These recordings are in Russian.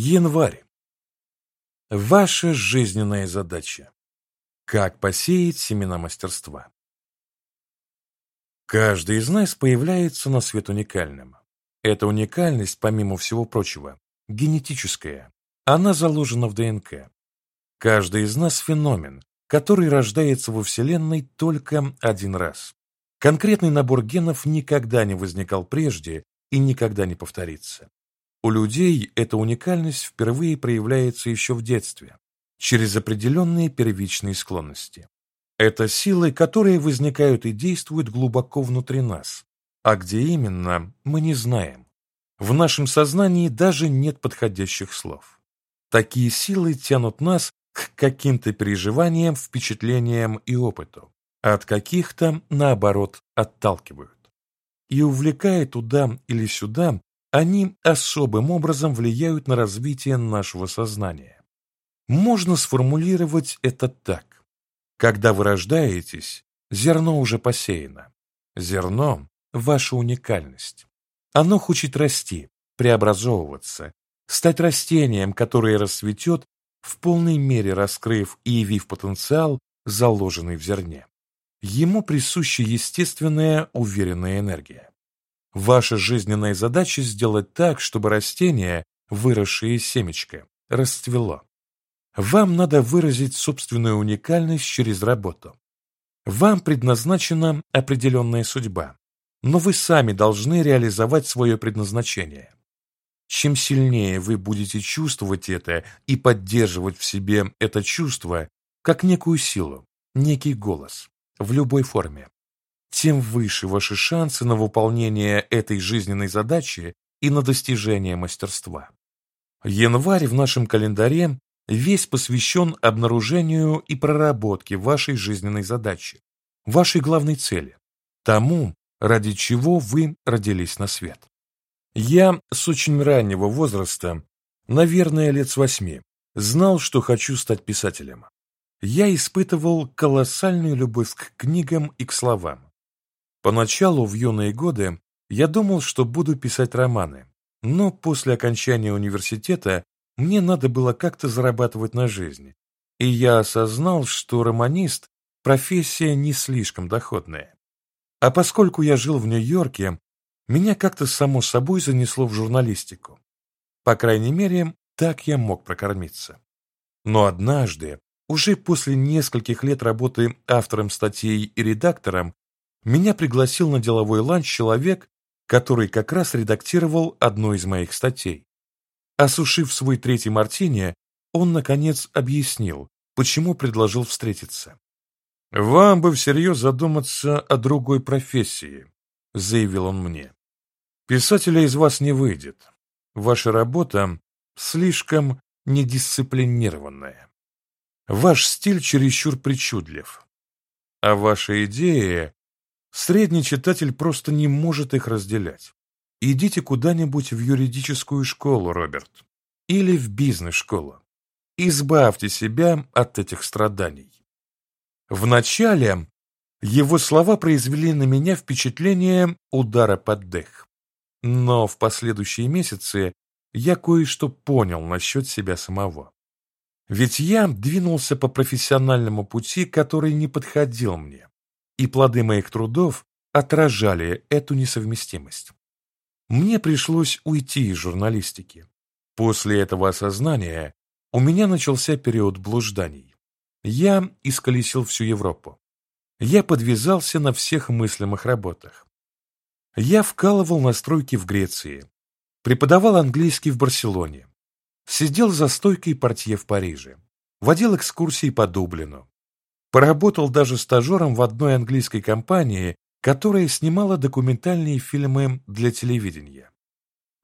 Январь. Ваша жизненная задача. Как посеять семена мастерства? Каждый из нас появляется на свет уникальным. Эта уникальность, помимо всего прочего, генетическая. Она заложена в ДНК. Каждый из нас феномен, который рождается во Вселенной только один раз. Конкретный набор генов никогда не возникал прежде и никогда не повторится. У людей эта уникальность впервые проявляется еще в детстве, через определенные первичные склонности. Это силы, которые возникают и действуют глубоко внутри нас, а где именно, мы не знаем. В нашем сознании даже нет подходящих слов. Такие силы тянут нас к каким-то переживаниям, впечатлениям и опыту, а от каких-то, наоборот, отталкивают. И увлекая туда или сюда, они особым образом влияют на развитие нашего сознания. Можно сформулировать это так. Когда вы рождаетесь, зерно уже посеяно. Зерно – ваша уникальность. Оно хочет расти, преобразовываться, стать растением, которое расцветет, в полной мере раскрыв и явив потенциал, заложенный в зерне. Ему присуща естественная уверенная энергия. Ваша жизненная задача сделать так, чтобы растение, выросшее из семечка, расцвело. Вам надо выразить собственную уникальность через работу. Вам предназначена определенная судьба, но вы сами должны реализовать свое предназначение. Чем сильнее вы будете чувствовать это и поддерживать в себе это чувство, как некую силу, некий голос, в любой форме, тем выше ваши шансы на выполнение этой жизненной задачи и на достижение мастерства. Январь в нашем календаре весь посвящен обнаружению и проработке вашей жизненной задачи, вашей главной цели, тому, ради чего вы родились на свет. Я с очень раннего возраста, наверное, лет с восьми, знал, что хочу стать писателем. Я испытывал колоссальную любовь к книгам и к словам. Поначалу, в юные годы, я думал, что буду писать романы, но после окончания университета мне надо было как-то зарабатывать на жизнь, и я осознал, что романист – профессия не слишком доходная. А поскольку я жил в Нью-Йорке, меня как-то само собой занесло в журналистику. По крайней мере, так я мог прокормиться. Но однажды, уже после нескольких лет работы автором статей и редактором, меня пригласил на деловой ланч человек, который как раз редактировал одну из моих статей. Осушив свой третий мартини, он, наконец, объяснил, почему предложил встретиться. «Вам бы всерьез задуматься о другой профессии», — заявил он мне. «Писателя из вас не выйдет. Ваша работа слишком недисциплинированная. Ваш стиль чересчур причудлив. А ваша идея Средний читатель просто не может их разделять. Идите куда-нибудь в юридическую школу, Роберт, или в бизнес-школу. Избавьте себя от этих страданий. Вначале его слова произвели на меня впечатление удара под дых. Но в последующие месяцы я кое-что понял насчет себя самого. Ведь я двинулся по профессиональному пути, который не подходил мне и плоды моих трудов отражали эту несовместимость. Мне пришлось уйти из журналистики. После этого осознания у меня начался период блужданий. Я исколесил всю Европу. Я подвязался на всех мыслимых работах. Я вкалывал на стройке в Греции, преподавал английский в Барселоне, сидел за стойкой портье в Париже, водил экскурсии по Дублину, Поработал даже стажером в одной английской компании, которая снимала документальные фильмы для телевидения.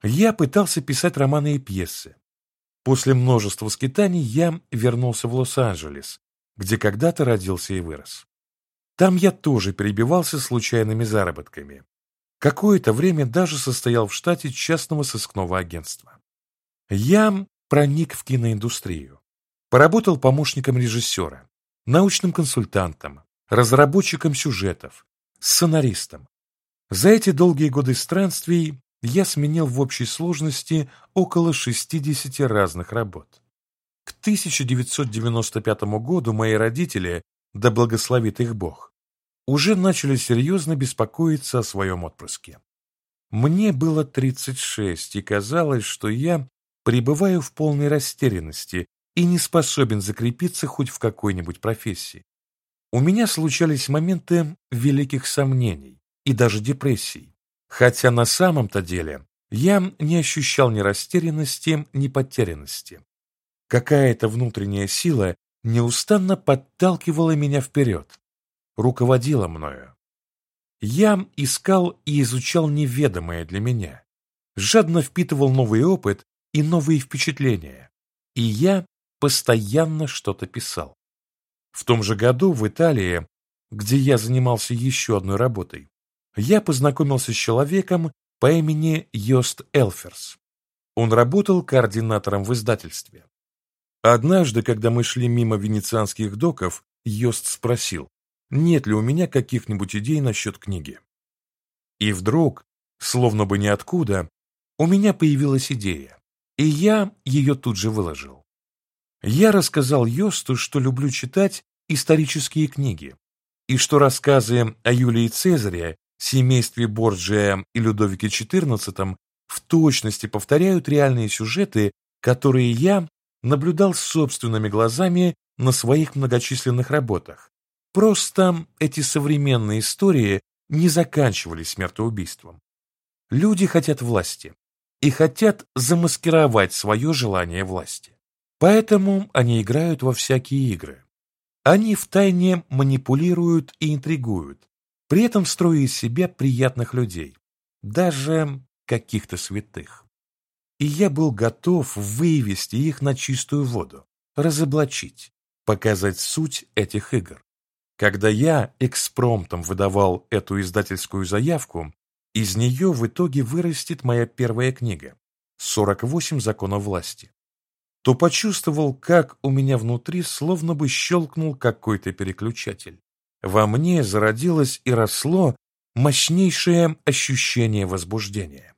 Я пытался писать романы и пьесы. После множества скитаний я вернулся в Лос-Анджелес, где когда-то родился и вырос. Там я тоже перебивался случайными заработками. Какое-то время даже состоял в штате частного сыскного агентства. Я проник в киноиндустрию. Поработал помощником режиссера научным консультантом, разработчиком сюжетов, сценаристом. За эти долгие годы странствий я сменил в общей сложности около 60 разных работ. К 1995 году мои родители, да благословит их Бог, уже начали серьезно беспокоиться о своем отпрыске. Мне было 36, и казалось, что я пребываю в полной растерянности и не способен закрепиться хоть в какой-нибудь профессии. У меня случались моменты великих сомнений и даже депрессий, хотя на самом-то деле я не ощущал ни растерянности, ни потерянности. Какая-то внутренняя сила неустанно подталкивала меня вперед, руководила мною. Я искал и изучал неведомое для меня, жадно впитывал новый опыт и новые впечатления, и я постоянно что-то писал. В том же году в Италии, где я занимался еще одной работой, я познакомился с человеком по имени Йост Элферс. Он работал координатором в издательстве. Однажды, когда мы шли мимо венецианских доков, Йост спросил, нет ли у меня каких-нибудь идей насчет книги. И вдруг, словно бы ниоткуда, у меня появилась идея, и я ее тут же выложил. Я рассказал Йосту, что люблю читать исторические книги, и что рассказы о Юлии Цезаре, семействе Борджия и Людовике XIV в точности повторяют реальные сюжеты, которые я наблюдал собственными глазами на своих многочисленных работах. Просто эти современные истории не заканчивались смертоубийством. Люди хотят власти и хотят замаскировать свое желание власти. Поэтому они играют во всякие игры. Они втайне манипулируют и интригуют, при этом строя из себя приятных людей, даже каких-то святых. И я был готов вывести их на чистую воду, разоблачить, показать суть этих игр. Когда я экспромтом выдавал эту издательскую заявку, из нее в итоге вырастет моя первая книга «48 законов власти», то почувствовал, как у меня внутри словно бы щелкнул какой-то переключатель. Во мне зародилось и росло мощнейшее ощущение возбуждения.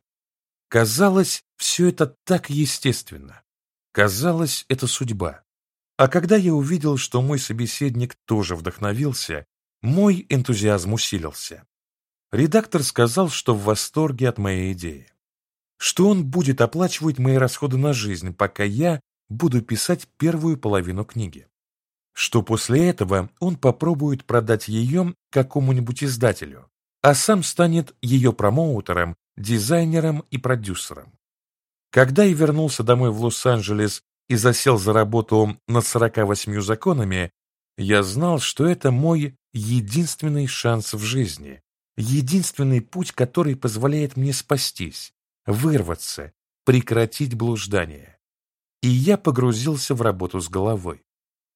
Казалось, все это так естественно. Казалось, это судьба. А когда я увидел, что мой собеседник тоже вдохновился, мой энтузиазм усилился. Редактор сказал, что в восторге от моей идеи. Что он будет оплачивать мои расходы на жизнь, пока я буду писать первую половину книги. Что после этого он попробует продать ее какому-нибудь издателю, а сам станет ее промоутером, дизайнером и продюсером. Когда я вернулся домой в Лос-Анджелес и засел за работу над 48 законами, я знал, что это мой единственный шанс в жизни, единственный путь, который позволяет мне спастись, вырваться, прекратить блуждание и я погрузился в работу с головой.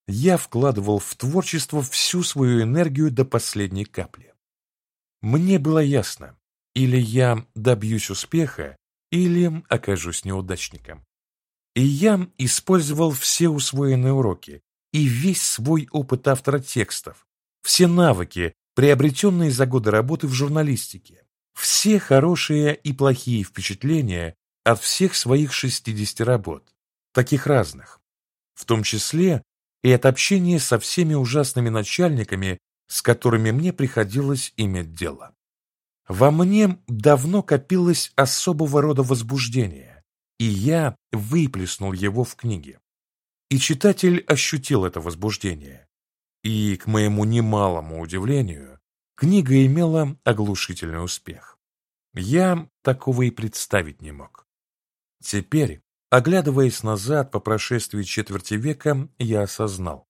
Я вкладывал в творчество всю свою энергию до последней капли. Мне было ясно, или я добьюсь успеха, или окажусь неудачником. И я использовал все усвоенные уроки и весь свой опыт автора текстов, все навыки, приобретенные за годы работы в журналистике, все хорошие и плохие впечатления от всех своих 60 работ, таких разных, в том числе и от общения со всеми ужасными начальниками, с которыми мне приходилось иметь дело. Во мне давно копилось особого рода возбуждение, и я выплеснул его в книге. И читатель ощутил это возбуждение. И, к моему немалому удивлению, книга имела оглушительный успех. Я такого и представить не мог. Теперь, Оглядываясь назад по прошествии четверти века, я осознал.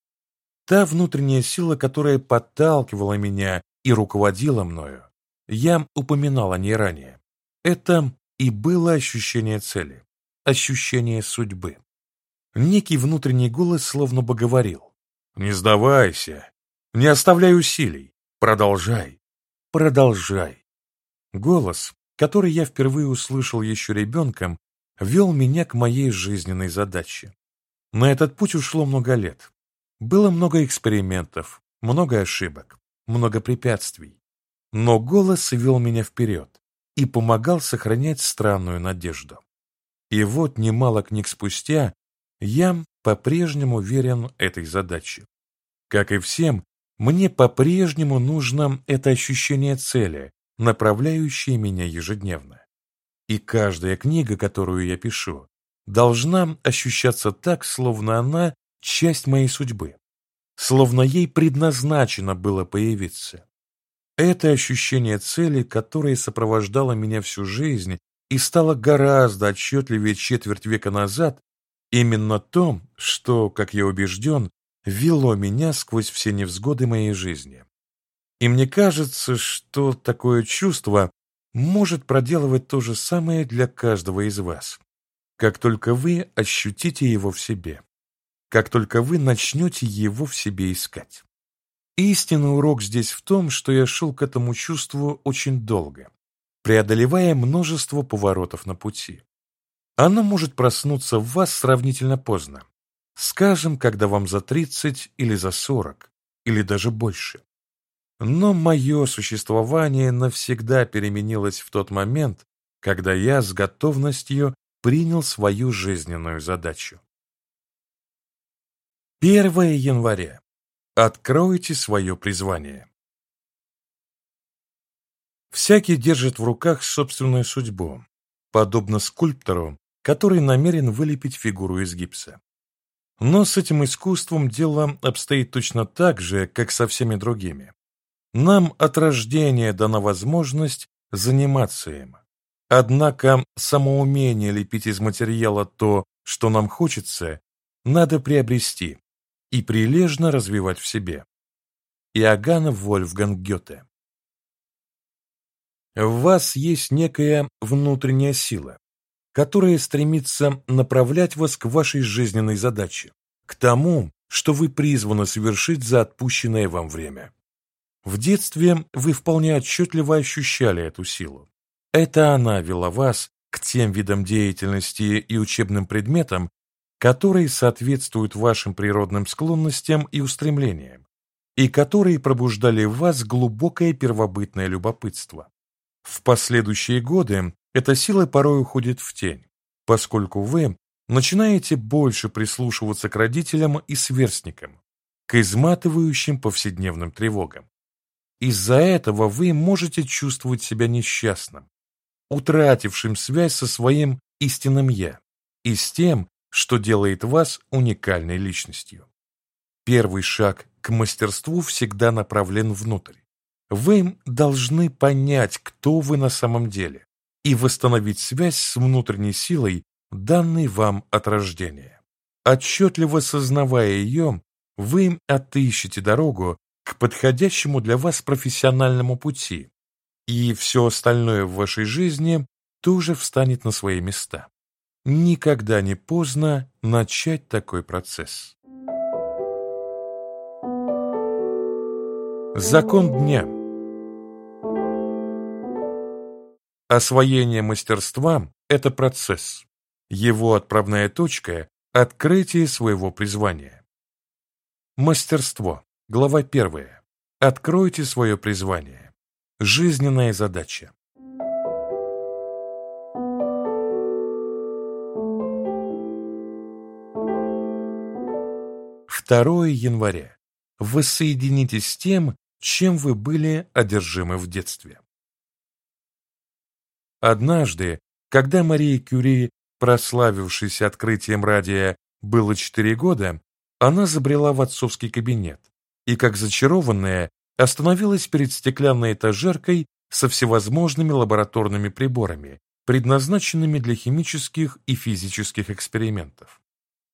Та внутренняя сила, которая подталкивала меня и руководила мною, я упоминал о ней ранее. Это и было ощущение цели, ощущение судьбы. Некий внутренний голос словно бы говорил «Не сдавайся, не оставляй усилий, продолжай, продолжай». Голос, который я впервые услышал еще ребенком, вел меня к моей жизненной задаче. На этот путь ушло много лет. Было много экспериментов, много ошибок, много препятствий. Но голос вел меня вперед, и помогал сохранять странную надежду. И вот немало книг спустя я по-прежнему верен этой задаче. Как и всем, мне по-прежнему нужно это ощущение цели, направляющее меня ежедневно. И каждая книга, которую я пишу, должна ощущаться так, словно она часть моей судьбы, словно ей предназначено было появиться. Это ощущение цели, которое сопровождало меня всю жизнь и стало гораздо отчетливее четверть века назад, именно то, что, как я убежден, вело меня сквозь все невзгоды моей жизни. И мне кажется, что такое чувство может проделывать то же самое для каждого из вас, как только вы ощутите его в себе, как только вы начнете его в себе искать. Истинный урок здесь в том, что я шел к этому чувству очень долго, преодолевая множество поворотов на пути. Оно может проснуться в вас сравнительно поздно, скажем, когда вам за 30 или за 40, или даже больше. Но мое существование навсегда переменилось в тот момент, когда я с готовностью принял свою жизненную задачу. 1 января. Откройте свое призвание. Всякий держит в руках собственную судьбу, подобно скульптору, который намерен вылепить фигуру из гипса. Но с этим искусством дело обстоит точно так же, как со всеми другими. Нам от рождения дана возможность заниматься им. Однако самоумение лепить из материала то, что нам хочется, надо приобрести и прилежно развивать в себе. Иоганн Вольфганг Гёте В вас есть некая внутренняя сила, которая стремится направлять вас к вашей жизненной задаче, к тому, что вы призваны совершить за отпущенное вам время. В детстве вы вполне отчетливо ощущали эту силу. Это она вела вас к тем видам деятельности и учебным предметам, которые соответствуют вашим природным склонностям и устремлениям, и которые пробуждали в вас глубокое первобытное любопытство. В последующие годы эта сила порой уходит в тень, поскольку вы начинаете больше прислушиваться к родителям и сверстникам, к изматывающим повседневным тревогам. Из-за этого вы можете чувствовать себя несчастным, утратившим связь со своим истинным «я» и с тем, что делает вас уникальной личностью. Первый шаг к мастерству всегда направлен внутрь. Вы должны понять, кто вы на самом деле, и восстановить связь с внутренней силой, данной вам от рождения. Отчетливо сознавая ее, вы отыщете дорогу к подходящему для вас профессиональному пути, и все остальное в вашей жизни тоже встанет на свои места. Никогда не поздно начать такой процесс. Закон дня Освоение мастерства – это процесс. Его отправная точка – открытие своего призвания. Мастерство. Глава 1. Откройте свое призвание. Жизненная задача. Второе января. Воссоединитесь с тем, чем вы были одержимы в детстве. Однажды, когда Мария Кюри, прославившись открытием радия, было 4 года, она забрела в отцовский кабинет и, как зачарованная, остановилась перед стеклянной этажеркой со всевозможными лабораторными приборами, предназначенными для химических и физических экспериментов.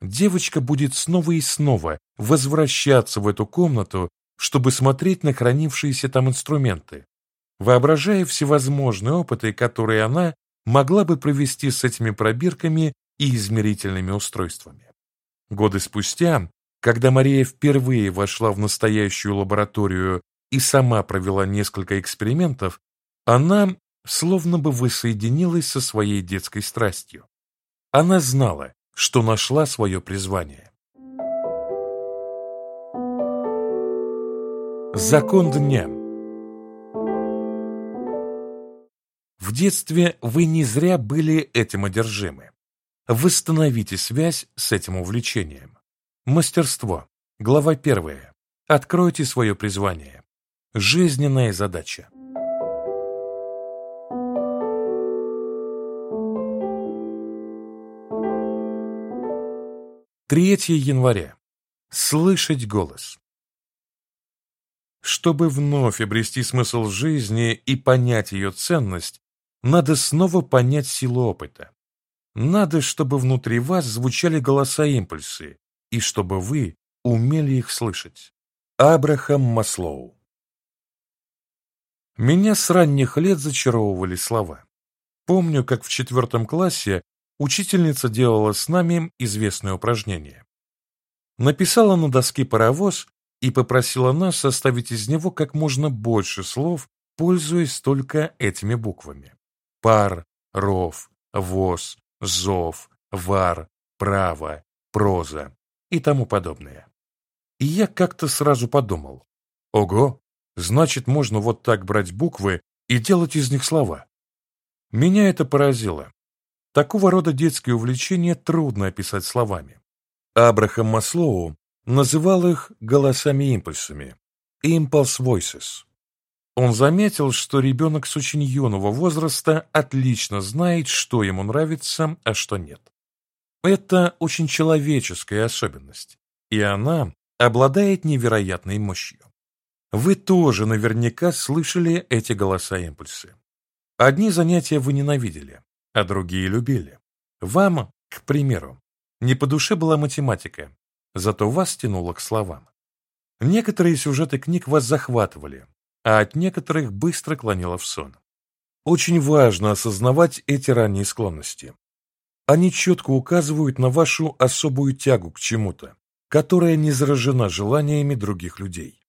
Девочка будет снова и снова возвращаться в эту комнату, чтобы смотреть на хранившиеся там инструменты, воображая всевозможные опыты, которые она могла бы провести с этими пробирками и измерительными устройствами. Годы спустя когда Мария впервые вошла в настоящую лабораторию и сама провела несколько экспериментов, она словно бы воссоединилась со своей детской страстью. Она знала, что нашла свое призвание. Закон дня В детстве вы не зря были этим одержимы. Восстановите связь с этим увлечением. Мастерство. Глава первая. Откройте свое призвание. Жизненная задача. 3 января. Слышать голос. Чтобы вновь обрести смысл жизни и понять ее ценность, надо снова понять силу опыта. Надо, чтобы внутри вас звучали голоса-импульсы, и чтобы вы умели их слышать. Абрахам Маслоу Меня с ранних лет зачаровывали слова. Помню, как в четвертом классе учительница делала с нами известное упражнение. Написала на доске паровоз и попросила нас составить из него как можно больше слов, пользуясь только этими буквами. Пар, ров, воз, зов, вар, право, проза и тому подобное. И я как-то сразу подумал, ого, значит можно вот так брать буквы и делать из них слова. Меня это поразило, Такого рода детские увлечения трудно описать словами. Абрахам Маслоу называл их голосами-импульсами «impulse voices». Он заметил, что ребенок с очень юного возраста отлично знает, что ему нравится, а что нет. Это очень человеческая особенность, и она обладает невероятной мощью. Вы тоже наверняка слышали эти голоса-импульсы. Одни занятия вы ненавидели, а другие любили. Вам, к примеру, не по душе была математика, зато вас тянуло к словам. Некоторые сюжеты книг вас захватывали, а от некоторых быстро клонило в сон. Очень важно осознавать эти ранние склонности. Они четко указывают на вашу особую тягу к чему-то, которая не заражена желаниями других людей.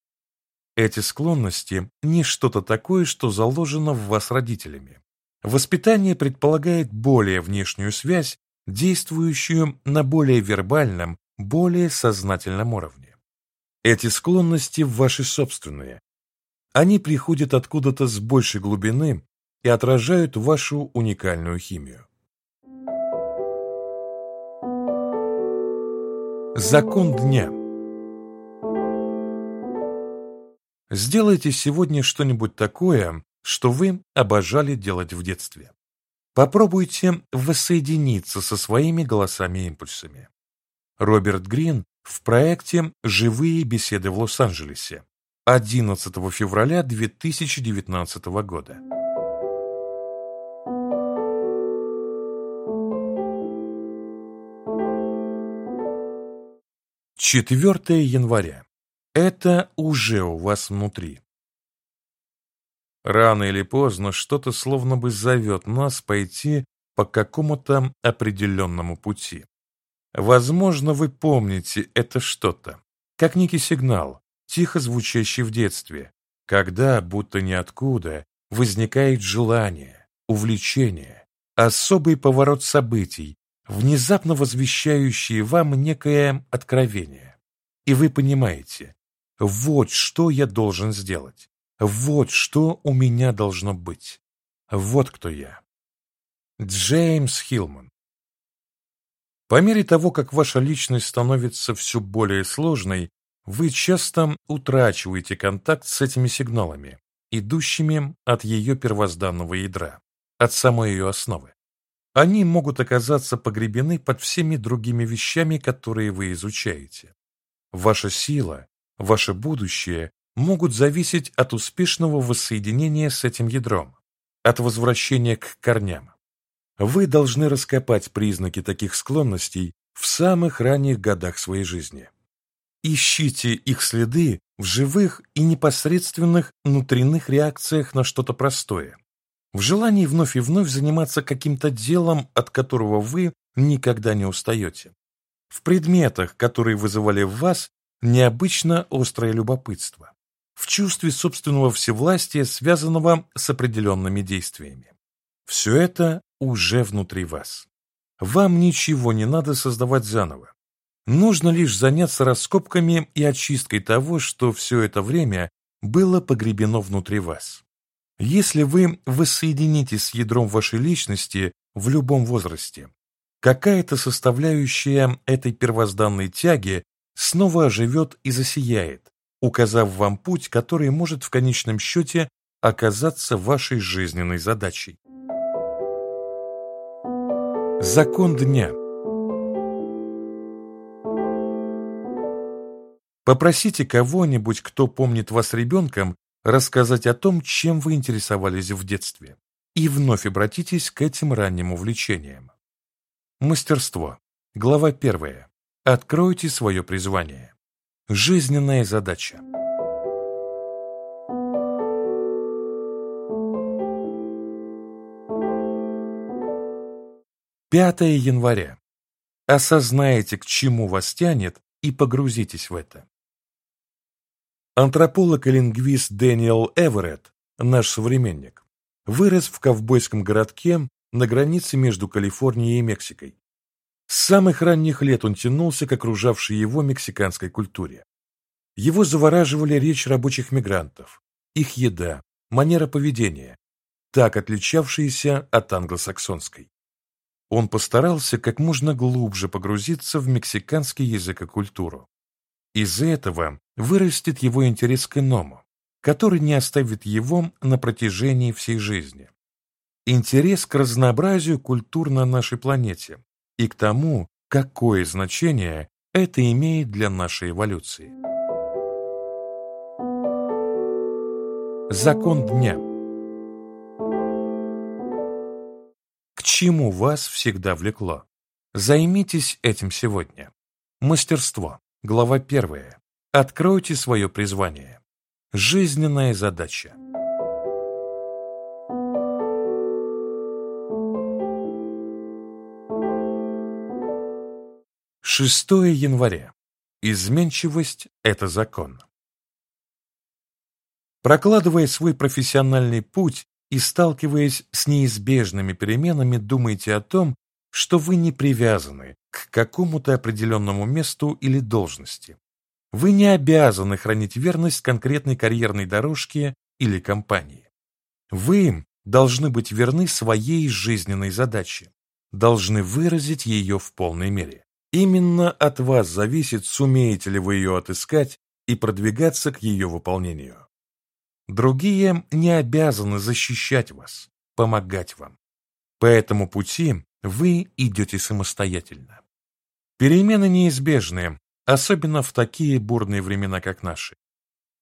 Эти склонности не что-то такое, что заложено в вас родителями. Воспитание предполагает более внешнюю связь, действующую на более вербальном, более сознательном уровне. Эти склонности ваши собственные. Они приходят откуда-то с большей глубины и отражают вашу уникальную химию. Закон дня Сделайте сегодня что-нибудь такое, что вы обожали делать в детстве. Попробуйте воссоединиться со своими голосами-импульсами. Роберт Грин в проекте «Живые беседы в Лос-Анджелесе» 11 февраля 2019 года. Четвертое января. Это уже у вас внутри. Рано или поздно что-то словно бы зовет нас пойти по какому-то определенному пути. Возможно, вы помните это что-то, как некий сигнал, тихо звучащий в детстве, когда, будто ниоткуда, возникает желание, увлечение, особый поворот событий, внезапно возвещающий вам некое откровение. И вы понимаете, вот что я должен сделать. Вот что у меня должно быть. Вот кто я. Джеймс Хилман По мере того, как ваша личность становится все более сложной, вы часто утрачиваете контакт с этими сигналами, идущими от ее первозданного ядра, от самой ее основы. Они могут оказаться погребены под всеми другими вещами, которые вы изучаете. Ваша сила, ваше будущее могут зависеть от успешного воссоединения с этим ядром, от возвращения к корням. Вы должны раскопать признаки таких склонностей в самых ранних годах своей жизни. Ищите их следы в живых и непосредственных внутренних реакциях на что-то простое, в желании вновь и вновь заниматься каким-то делом, от которого вы никогда не устаете, в предметах, которые вызывали в вас необычно острое любопытство, в чувстве собственного всевластия, связанного с определенными действиями. Все это уже внутри вас. Вам ничего не надо создавать заново. Нужно лишь заняться раскопками и очисткой того, что все это время было погребено внутри вас. Если вы воссоединитесь с ядром вашей личности в любом возрасте, какая-то составляющая этой первозданной тяги снова оживет и засияет, указав вам путь, который может в конечном счете оказаться вашей жизненной задачей. Закон дня Попросите кого-нибудь, кто помнит вас ребенком, рассказать о том, чем вы интересовались в детстве, и вновь обратитесь к этим ранним увлечениям. Мастерство. Глава первая. Откройте свое призвание. Жизненная задача. Пятое января. Осознайте, к чему вас тянет, и погрузитесь в это. Антрополог и лингвист Дэниел Эверетт, наш современник, вырос в ковбойском городке на границе между Калифорнией и Мексикой. С самых ранних лет он тянулся к окружавшей его мексиканской культуре. Его завораживали речь рабочих мигрантов, их еда, манера поведения, так отличавшиеся от англосаксонской. Он постарался как можно глубже погрузиться в мексиканский язык и культуру. Из этого вырастет его интерес к иному, который не оставит его на протяжении всей жизни. Интерес к разнообразию культур на нашей планете и к тому, какое значение это имеет для нашей эволюции. Закон дня – чему вас всегда влекло. Займитесь этим сегодня. Мастерство. Глава первая. Откройте свое призвание. Жизненная задача. Шестое января. Изменчивость – это закон. Прокладывая свой профессиональный путь, и, сталкиваясь с неизбежными переменами, думаете о том, что вы не привязаны к какому-то определенному месту или должности. Вы не обязаны хранить верность конкретной карьерной дорожке или компании. Вы должны быть верны своей жизненной задаче, должны выразить ее в полной мере. Именно от вас зависит, сумеете ли вы ее отыскать и продвигаться к ее выполнению. Другие не обязаны защищать вас, помогать вам. По этому пути вы идете самостоятельно. Перемены неизбежны, особенно в такие бурные времена, как наши.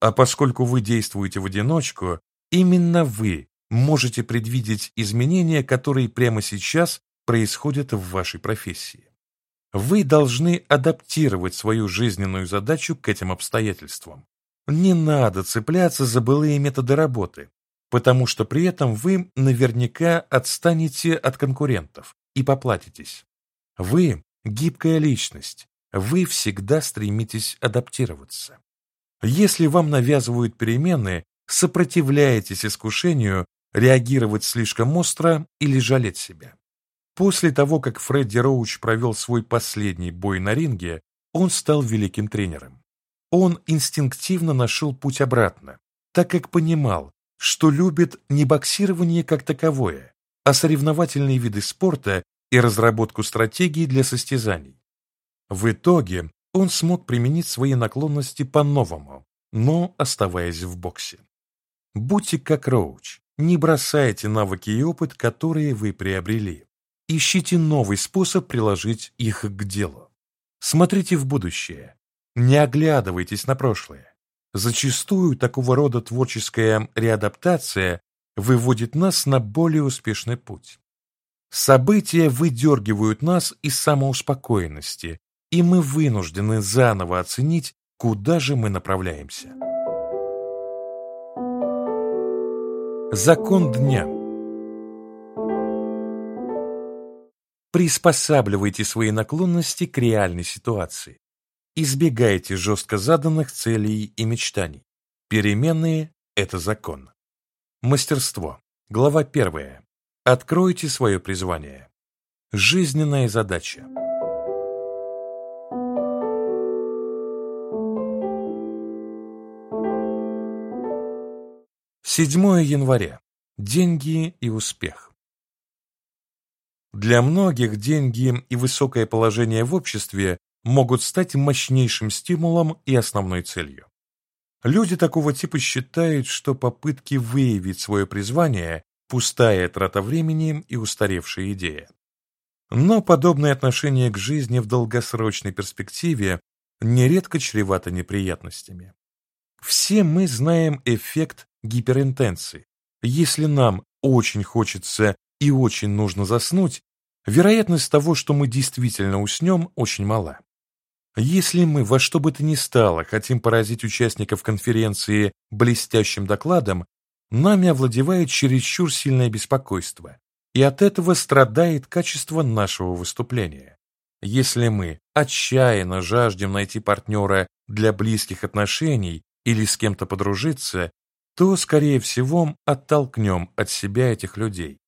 А поскольку вы действуете в одиночку, именно вы можете предвидеть изменения, которые прямо сейчас происходят в вашей профессии. Вы должны адаптировать свою жизненную задачу к этим обстоятельствам, не надо цепляться за былые методы работы, потому что при этом вы наверняка отстанете от конкурентов и поплатитесь. Вы – гибкая личность, вы всегда стремитесь адаптироваться. Если вам навязывают перемены, сопротивляйтесь искушению реагировать слишком остро или жалеть себя. После того, как Фредди Роуч провел свой последний бой на ринге, он стал великим тренером. Он инстинктивно нашел путь обратно, так как понимал, что любит не боксирование как таковое, а соревновательные виды спорта и разработку стратегий для состязаний. В итоге он смог применить свои наклонности по-новому, но оставаясь в боксе. Будьте как Роуч, не бросайте навыки и опыт, которые вы приобрели. Ищите новый способ приложить их к делу. Смотрите в будущее, не оглядывайтесь на прошлое. Зачастую такого рода творческая реадаптация выводит нас на более успешный путь. События выдергивают нас из самоуспокоенности, и мы вынуждены заново оценить, куда же мы направляемся. Закон дня Приспосабливайте свои наклонности к реальной ситуации. Избегайте жестко заданных целей и мечтаний. Переменные – это закон. Мастерство. Глава первая. Откройте свое призвание. Жизненная задача. Седьмое января. деньги и успех. Для многих деньги и высокое положение в обществе могут стать мощнейшим стимулом и основной целью. Люди такого типа считают, что попытки выявить свое призвание – пустая трата времени и устаревшая идея. Но подобное отношение к жизни в долгосрочной перспективе нередко чревато неприятностями. Все мы знаем эффект гиперинтенции. Если нам очень хочется и очень нужно заснуть, вероятность того, что мы действительно уснем, очень мала. Если мы во что бы то ни стало хотим поразить участников конференции блестящим докладом, нами овладевает чересчур сильное беспокойство, и от этого страдает качество нашего выступления. Если мы отчаянно жаждем найти партнера для близких отношений или с кем-то подружиться, то, скорее всего, оттолкнем от себя этих людей.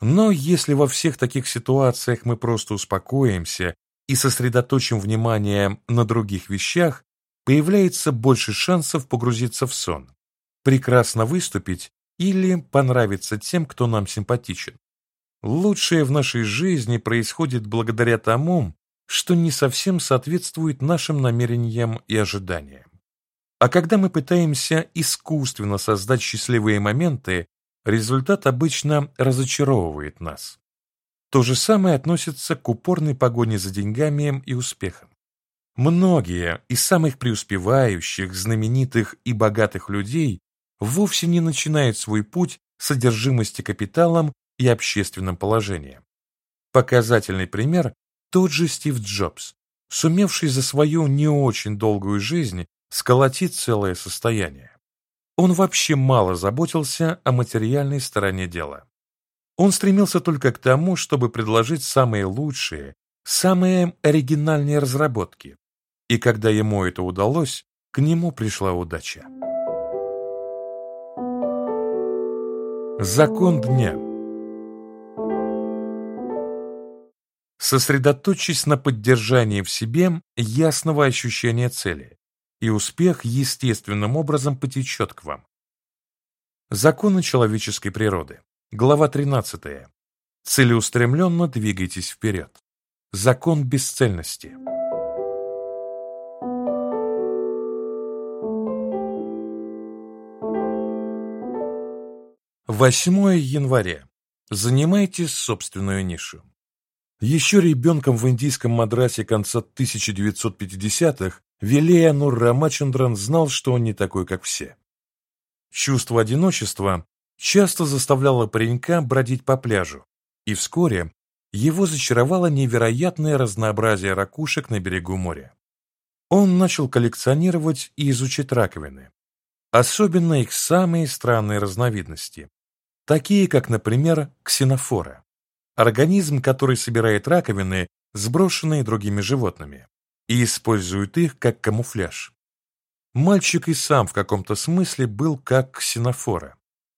Но если во всех таких ситуациях мы просто успокоимся и сосредоточим внимание на других вещах, появляется больше шансов погрузиться в сон, прекрасно выступить или понравиться тем, кто нам симпатичен. Лучшее в нашей жизни происходит благодаря тому, что не совсем соответствует нашим намерениям и ожиданиям. А когда мы пытаемся искусственно создать счастливые моменты, результат обычно разочаровывает нас. То же самое относится к упорной погоне за деньгами и успехом. Многие из самых преуспевающих, знаменитых и богатых людей вовсе не начинают свой путь с содержимости капиталом и общественным положением. Показательный пример – тот же Стив Джобс, сумевший за свою не очень долгую жизнь сколотить целое состояние. Он вообще мало заботился о материальной стороне дела. Он стремился только к тому, чтобы предложить самые лучшие, самые оригинальные разработки. И когда ему это удалось, к нему пришла удача. Закон дня Сосредоточьтесь на поддержании в себе ясного ощущения цели, и успех естественным образом потечет к вам. Законы человеческой природы. Глава 13. Целеустремленно двигайтесь вперед. Закон бесцельности. Восьмое января. Занимайте собственную нишу. Еще ребенком в индийском Мадрасе конца 1950-х Вилея Нур Рамачандран знал, что он не такой, как все. Чувство одиночества часто заставляла паренька бродить по пляжу, и вскоре его зачаровало невероятное разнообразие ракушек на берегу моря. Он начал коллекционировать и изучить раковины, особенно их самые странные разновидности, такие как, например, ксенофора, организм, который собирает раковины, сброшенные другими животными, и использует их как камуфляж. Мальчик и сам в каком-то смысле был как ксенофора.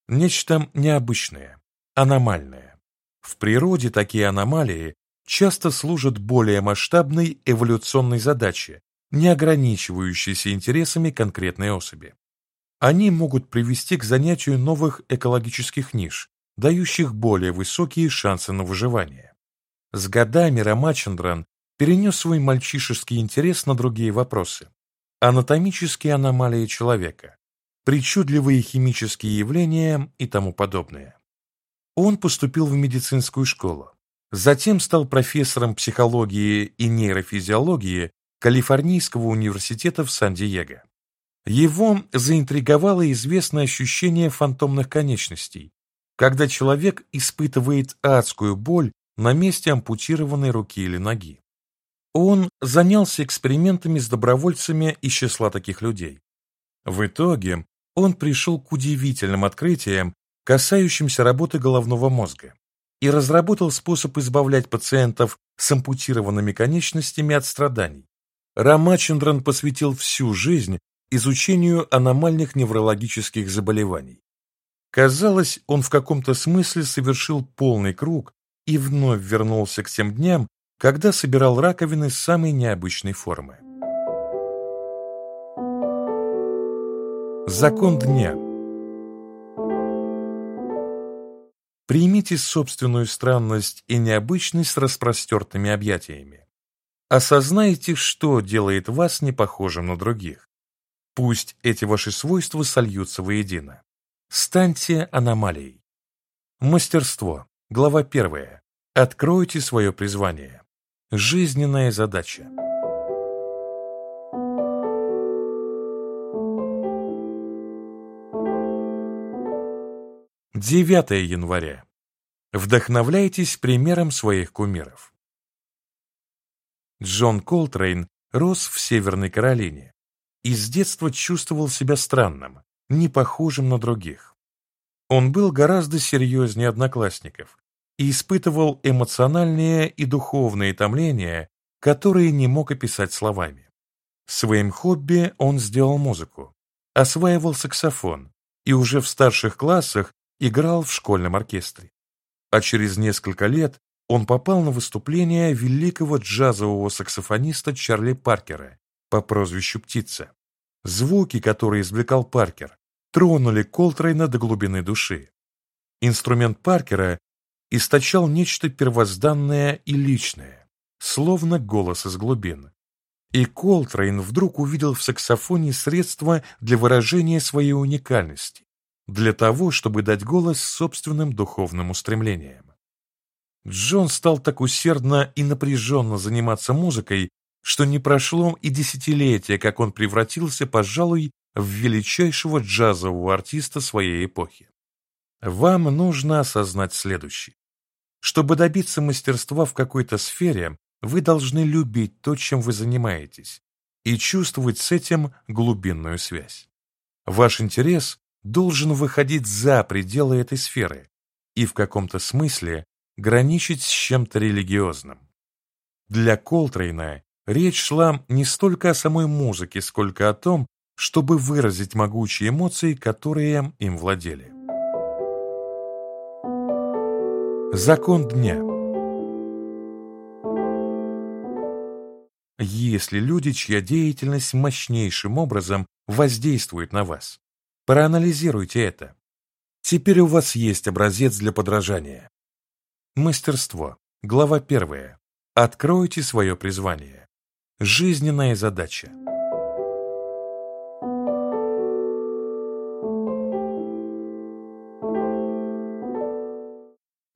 Нечто необычное, аномальное. В природе такие аномалии часто служат более масштабной эволюционной задаче, не ограничивающейся интересами конкретной особи. Они могут привести к занятию новых экологических ниш, дающих более высокие шансы на выживание. С годами Рамачандран перенес свой мальчишеский интерес на другие вопросы. Анатомические аномалии человека, причудливые химические явления и тому подобное. Он поступил в медицинскую школу, затем стал профессором психологии и нейрофизиологии Калифорнийского университета в Сан-Диего. Его заинтриговало известное ощущение фантомных конечностей, когда человек испытывает адскую боль на месте ампутированной руки или ноги. Он занялся экспериментами с добровольцами из числа таких людей. В итоге он пришел к удивительным открытиям, касающимся работы головного мозга, и разработал способ избавлять пациентов с ампутированными конечностями от страданий. Рамачандран посвятил всю жизнь изучению аномальных неврологических заболеваний. Казалось, он в каком-то смысле совершил полный круг и вновь вернулся к тем дням, когда собирал раковины самой необычной формы. Закон дня Примите собственную странность и необычность с распростертыми объятиями. Осознайте, что делает вас не похожим на других. Пусть эти ваши свойства сольются воедино. Станьте аномалией. Мастерство. Глава первая. Откройте свое призвание. Жизненная задача. 9 января. Вдохновляйтесь примером своих кумиров. Джон Колтрейн рос в Северной Каролине и с детства чувствовал себя странным, не похожим на других. Он был гораздо серьезнее одноклассников и испытывал эмоциональные и духовные томления, которые не мог описать словами. Своим хобби он сделал музыку, осваивал саксофон и уже в старших классах играл в школьном оркестре. А через несколько лет он попал на выступление великого джазового саксофониста Чарли Паркера по прозвищу «Птица». Звуки, которые извлекал Паркер, тронули Колтрейна до глубины души. Инструмент Паркера источал нечто первозданное и личное, словно голос из глубин. И Колтрейн вдруг увидел в саксофоне средство для выражения своей уникальности, для того, чтобы дать голос собственным духовным устремлениям. Джон стал так усердно и напряженно заниматься музыкой, что не прошло и десятилетия, как он превратился, пожалуй, в величайшего джазового артиста своей эпохи. Вам нужно осознать следующее. Чтобы добиться мастерства в какой-то сфере, вы должны любить то, чем вы занимаетесь, и чувствовать с этим глубинную связь. Ваш интерес должен выходить за пределы этой сферы и в каком-то смысле граничить с чем-то религиозным. Для Колтрейна речь шла не столько о самой музыке, сколько о том, чтобы выразить могучие эмоции, которые им владели. Закон дня Есть ли люди, чья деятельность мощнейшим образом воздействует на вас? Проанализируйте это. Теперь у вас есть образец для подражания. Мастерство. Глава 1. Откройте свое призвание. Жизненная задача.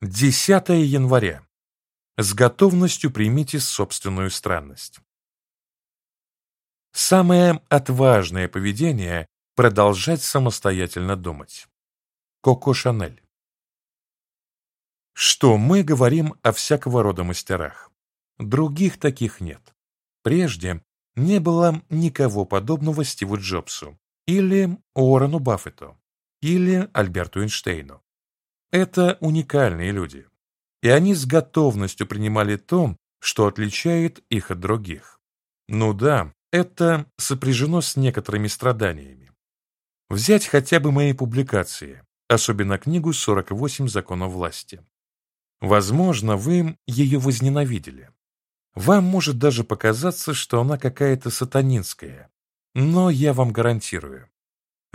Десятое января. С готовностью примите собственную странность. Самое отважное поведение продолжать самостоятельно думать. Коко Шанель. Что мы говорим о всякого рода мастерах? Других таких нет. Прежде не было никого подобного Стиву Джобсу или Уоррену Баффету или Альберту Эйнштейну. Это уникальные люди, и они с готовностью принимали то, что отличает их от других. Ну да, это сопряжено с некоторыми страданиями. Взять хотя бы мои публикации, особенно книгу «48 законов власти». Возможно, вы ее возненавидели. Вам может даже показаться, что она какая-то сатанинская. Но я вам гарантирую,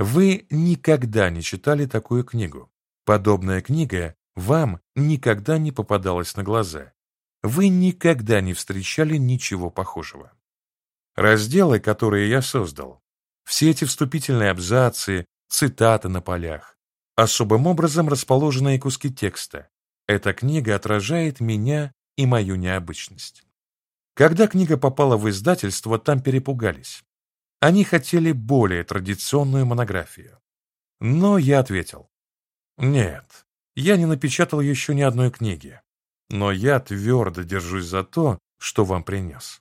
вы никогда не читали такую книгу. Подобная книга вам никогда не попадалась на глаза. Вы никогда не встречали ничего похожего. Разделы, которые я создал, все эти вступительные абзацы, цитаты на полях, особым образом расположенные куски текста. Эта книга отражает меня и мою необычность. Когда книга попала в издательство, там перепугались. Они хотели более традиционную монографию. Но я ответил, нет, я не напечатал еще ни одной книги, но я твердо держусь за то, что вам принес.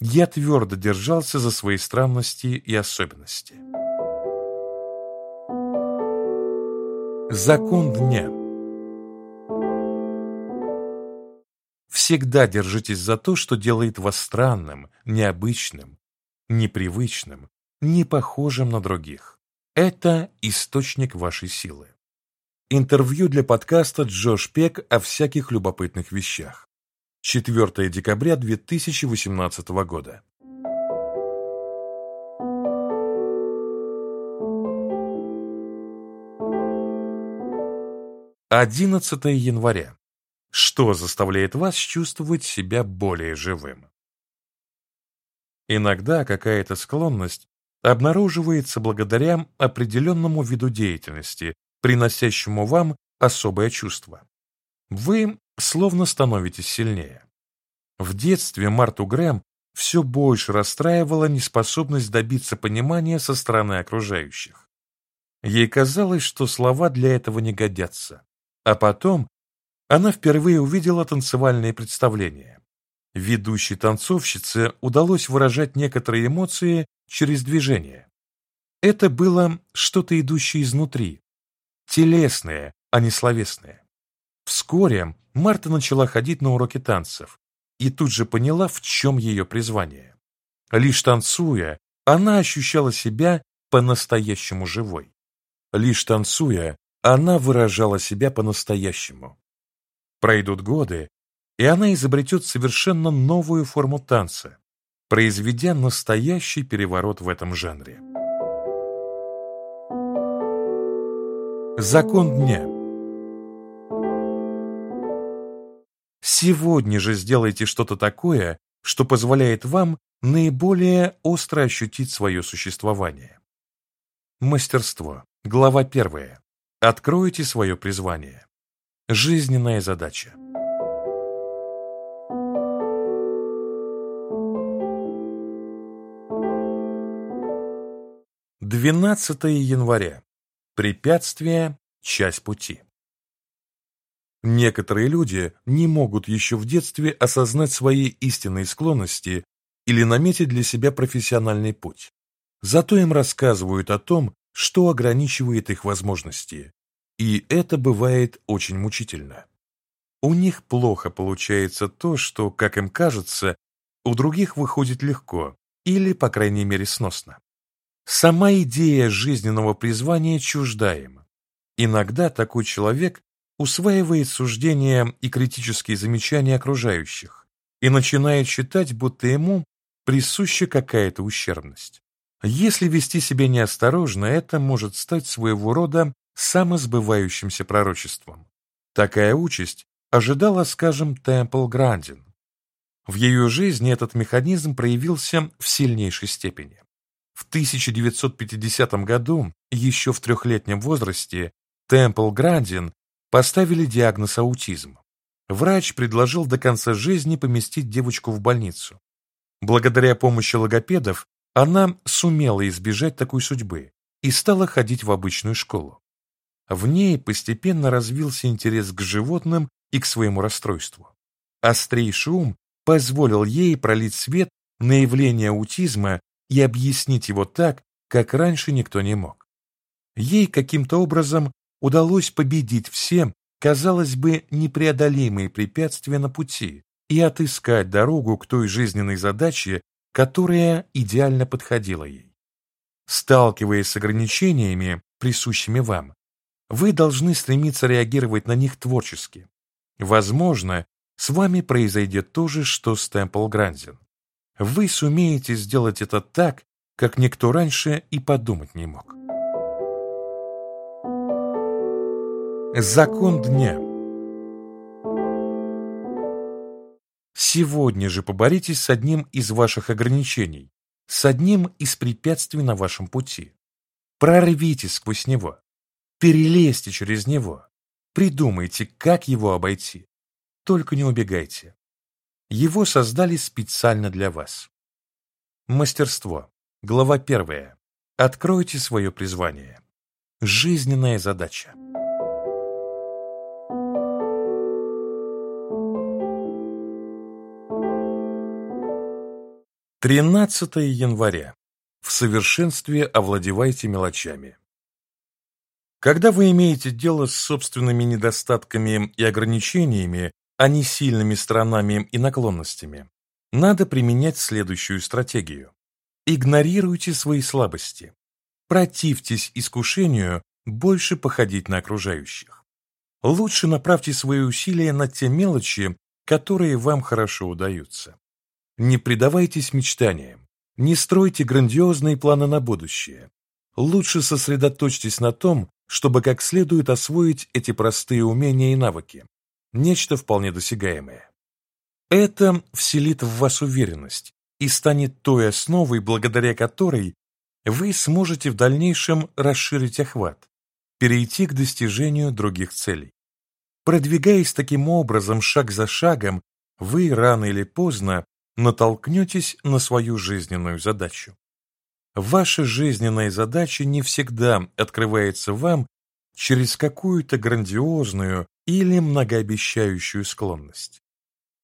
Я твердо держался за свои странности и особенности. Закон дня Всегда держитесь за то, что делает вас странным, необычным, непривычным, не похожим на других. Это источник вашей силы. Интервью для подкаста Джош Пек о всяких любопытных вещах. 4 декабря 2018 года. 11 января. Что заставляет вас чувствовать себя более живым? Иногда какая-то склонность обнаруживается благодаря определенному виду деятельности, приносящему вам особое чувство. Вы словно становитесь сильнее. В детстве Марту Грэм все больше расстраивала неспособность добиться понимания со стороны окружающих. Ей казалось, что слова для этого не годятся. А потом она впервые увидела танцевальные представления. Ведущей танцовщице удалось выражать некоторые эмоции через движение. Это было что-то идущее изнутри, телесное, а не словесное. Вскоре Марта начала ходить на уроки танцев и тут же поняла, в чем ее призвание. Лишь танцуя, она ощущала себя по-настоящему живой. Лишь танцуя, она выражала себя по-настоящему. Пройдут годы, и она изобретет совершенно новую форму танца, произведя настоящий переворот в этом жанре. Закон дня Сегодня же сделайте что-то такое, что позволяет вам наиболее остро ощутить свое существование. Мастерство. Глава первая. Откройте свое призвание. Жизненная задача. Двенадцатое января. Препятствие – часть пути. Некоторые люди не могут еще в детстве осознать свои истинные склонности или наметить для себя профессиональный путь. Зато им рассказывают о том, что ограничивает их возможности. И это бывает очень мучительно. У них плохо получается то, что, как им кажется, у других выходит легко или, по крайней мере, сносно. Сама идея жизненного призвания чужда. Иногда такой человек усваивает суждения и критические замечания окружающих и начинает считать, будто ему присуща какая-то ущербность. Если вести себя неосторожно, это может стать своего рода самосбывающимся пророчеством. Такая участь ожидала, скажем, Темпл Грандин. В ее жизни этот механизм проявился в сильнейшей степени. В 1950 году, еще в трехлетнем возрасте, Темпл Грандин Поставили диагноз аутизм. Врач предложил до конца жизни поместить девочку в больницу. Благодаря помощи логопедов она сумела избежать такой судьбы и стала ходить в обычную школу. В ней постепенно развился интерес к животным и к своему расстройству. Острейший ум позволил ей пролить свет на явление аутизма и объяснить его так, как раньше никто не мог. Ей каким-то образом удалось победить все, казалось бы, непреодолимые препятствия на пути и отыскать дорогу к той жизненной задаче, которая идеально подходила ей. Сталкиваясь с ограничениями, присущими вам, вы должны стремиться реагировать на них творчески. Возможно, с вами произойдет то же, что с Темпл Грандин. Вы сумеете сделать это так, как никто раньше и подумать не мог. Закон дня Сегодня же поборитесь с одним из ваших ограничений, с одним из препятствий на вашем пути. Прорвитесь сквозь него, перелезьте через него, придумайте, как его обойти. Только не убегайте. Его создали специально для вас. Мастерство. Глава первая. Откройте свое призвание. Жизненная задача. 13 января. В совершенстве овладевайте мелочами. Когда вы имеете дело с собственными недостатками и ограничениями, а не сильными сторонами и наклонностями, надо применять следующую стратегию. Игнорируйте свои слабости. Противьтесь искушению больше походить на окружающих. Лучше направьте свои усилия на те мелочи, которые вам хорошо удаются. Не предавайтесь мечтаниям, не стройте грандиозные планы на будущее. Лучше сосредоточьтесь на том, чтобы как следует освоить эти простые умения и навыки, нечто вполне досягаемое. Это вселит в вас уверенность и станет той основой, благодаря которой вы сможете в дальнейшем расширить охват, перейти к достижению других целей. Продвигаясь таким образом шаг за шагом, вы рано или поздно натолкнетесь на свою жизненную задачу. Ваша жизненная задача не всегда открывается вам через какую-то грандиозную или многообещающую склонность.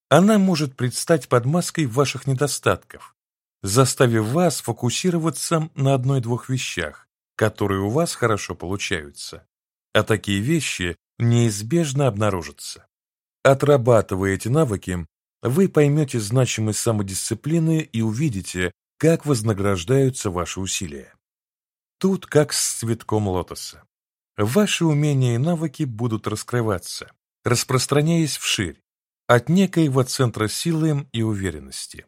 Она может предстать под маской ваших недостатков, заставив вас фокусироваться на одной-двух вещах, которые у вас хорошо получаются. А такие вещи неизбежно обнаружатся. Отрабатывая эти навыки, вы поймете значимость самодисциплины и увидите, как вознаграждаются ваши усилия. Тут как с цветком лотоса. Ваши умения и навыки будут раскрываться, распространяясь вширь, от некоего центра силы и уверенности.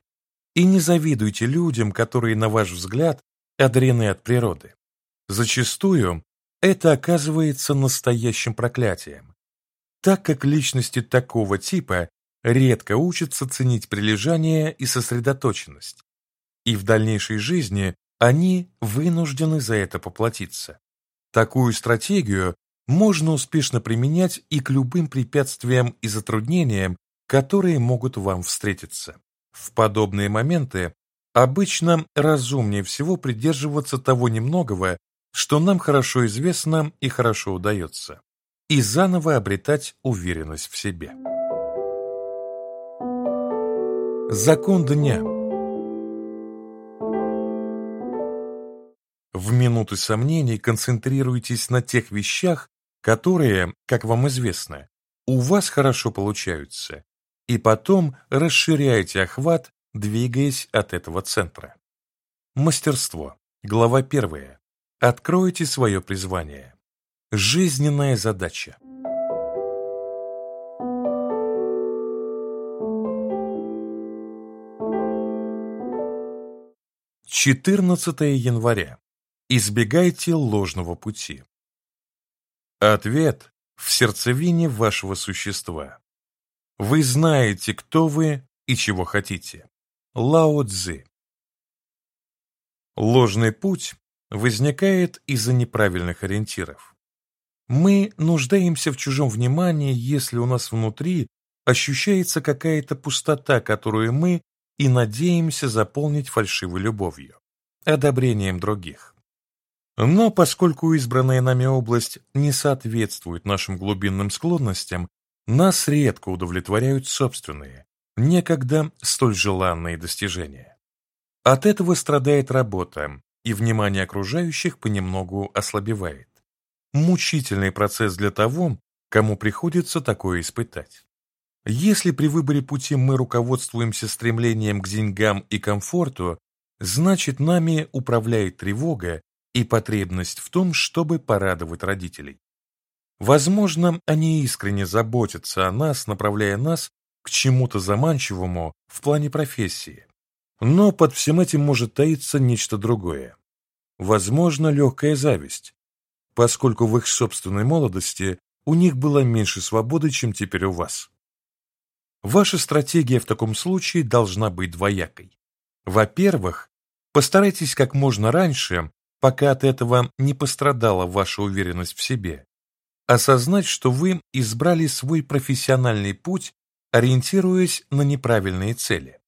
И не завидуйте людям, которые, на ваш взгляд, одарены от природы. Зачастую это оказывается настоящим проклятием, так как личности такого типа редко учатся ценить прилежание и сосредоточенность, и в дальнейшей жизни они вынуждены за это поплатиться. Такую стратегию можно успешно применять и к любым препятствиям и затруднениям, которые могут вам встретиться. В подобные моменты обычно разумнее всего придерживаться того немногого, что нам хорошо известно и хорошо удается, и заново обретать уверенность в себе. Закон дня В минуты сомнений концентрируйтесь на тех вещах, которые, как вам известно, у вас хорошо получаются, и потом расширяйте охват, двигаясь от этого центра. Мастерство. Глава первая. Откройте свое призвание. Жизненная задача. Четырнадцатое января. Избегайте ложного пути. Ответ в сердцевине вашего существа. Вы знаете, кто вы и чего хотите. Лао Цзи. Ложный путь возникает из-за неправильных ориентиров. Мы нуждаемся в чужом внимании, если у нас внутри ощущается какая-то пустота, которую мы и надеемся заполнить фальшивой любовью, одобрением других. Но поскольку избранная нами область не соответствует нашим глубинным склонностям, нас редко удовлетворяют собственные, некогда столь желанные достижения. От этого страдает работа, и внимание окружающих понемногу ослабевает. Мучительный процесс для того, кому приходится такое испытать. Если при выборе пути мы руководствуемся стремлением к деньгам и комфорту, значит нами управляет тревога и потребность в том, чтобы порадовать родителей. Возможно, они искренне заботятся о нас, направляя нас к чему-то заманчивому в плане профессии, но под всем этим может таиться нечто другое. Возможно, легкая зависть, поскольку в их собственной молодости у них было меньше свободы, чем теперь у вас. Ваша стратегия в таком случае должна быть двоякой. Во-первых, постарайтесь как можно раньше, пока от этого не пострадала ваша уверенность в себе, осознать, что вы избрали свой профессиональный путь, ориентируясь на неправильные цели.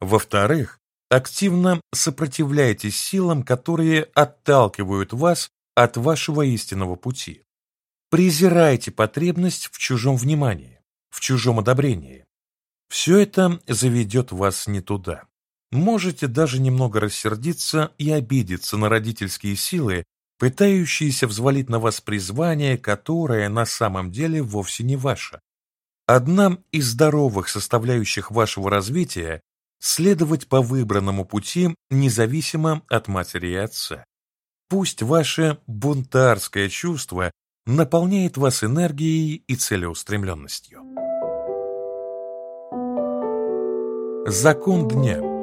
Во-вторых, активно сопротивляйтесь силам, которые отталкивают вас от вашего истинного пути. Презирайте потребность в чужом внимании, в чужом одобрении. Все это заведет вас не туда. Можете даже немного рассердиться и обидеться на родительские силы, пытающиеся взвалить на вас призвание, которое на самом деле вовсе не ваше. Одна из здоровых составляющих вашего развития – следовать по выбранному пути независимо от матери и отца. Пусть ваше бунтарское чувство наполняет вас энергией и целеустремленностью. Закон дня –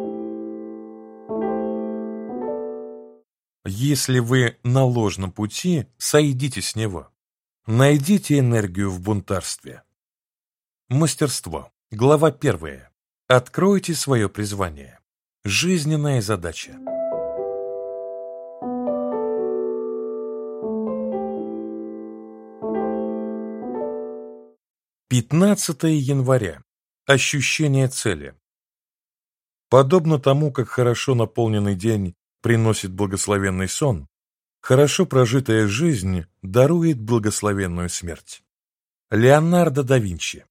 Если вы на ложном пути, сойдите с него. Найдите энергию в бунтарстве. Мастерство. Глава первая. Откройте свое призвание. Жизненная задача. 15 января. Ощущение цели. Подобно тому, как хорошо наполненный день приносит благословенный сон, хорошо прожитая жизнь дарует благословенную смерть. Леонардо да Винчи.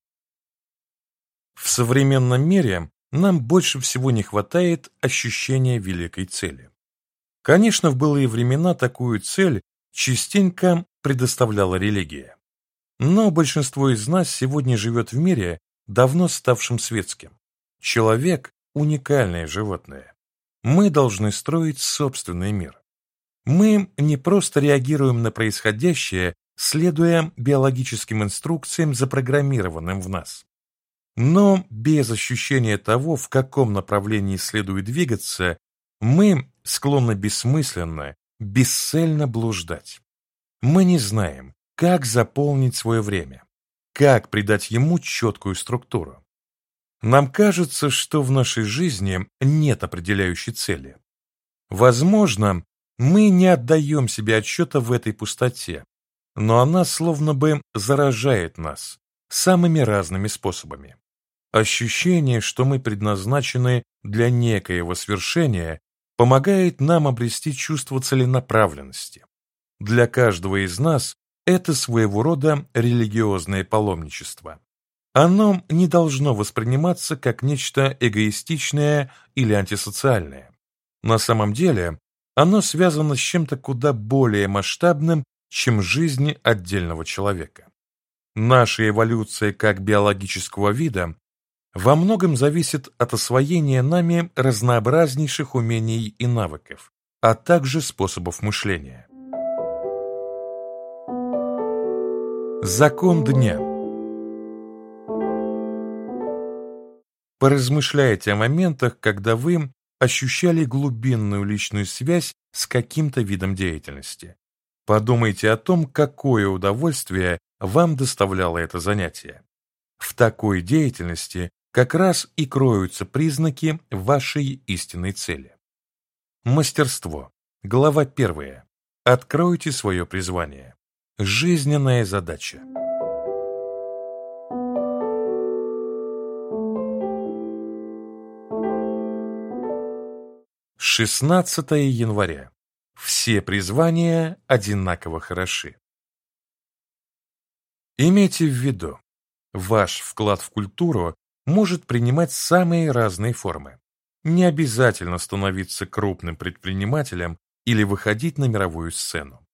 В современном мире нам больше всего не хватает ощущения великой цели. Конечно, в былые времена такую цель частенько предоставляла религия. Но большинство из нас сегодня живет в мире, давно ставшем светским. Человек – уникальное животное. Мы должны строить собственный мир. Мы не просто реагируем на происходящее, следуя биологическим инструкциям, запрограммированным в нас. Но без ощущения того, в каком направлении следует двигаться, мы склонны бессмысленно, бесцельно блуждать. Мы не знаем, как заполнить свое время? Как придать ему четкую структуру? Нам кажется, что в нашей жизни нет определяющей цели. Возможно, мы не отдаем себе отчета в этой пустоте, но она словно бы заражает нас самыми разными способами. Ощущение, что мы предназначены для некоего свершения, помогает нам обрести чувство целенаправленности. Для каждого из нас это своего рода религиозное паломничество. Оно не должно восприниматься как нечто эгоистичное или антисоциальное. На самом деле, оно связано с чем-то куда более масштабным, чем жизнь отдельного человека. Наша эволюция как биологического вида во многом зависит от освоения нами разнообразнейших умений и навыков, а также способов мышления. Закон дня Поразмышляйте о моментах, когда вы ощущали глубинную личную связь с каким-то видом деятельности. Подумайте о том, какое удовольствие вам доставляло это занятие. В такой деятельности как раз и кроются признаки вашей истинной цели. Мастерство. Глава первая. Откройте свое призвание. Жизненная задача. Шестнадцатое января. Все призвания одинаково хороши. Имейте в виду, ваш вклад в культуру может принимать самые разные формы. Не обязательно становиться крупным предпринимателем или выходить на мировую сцену.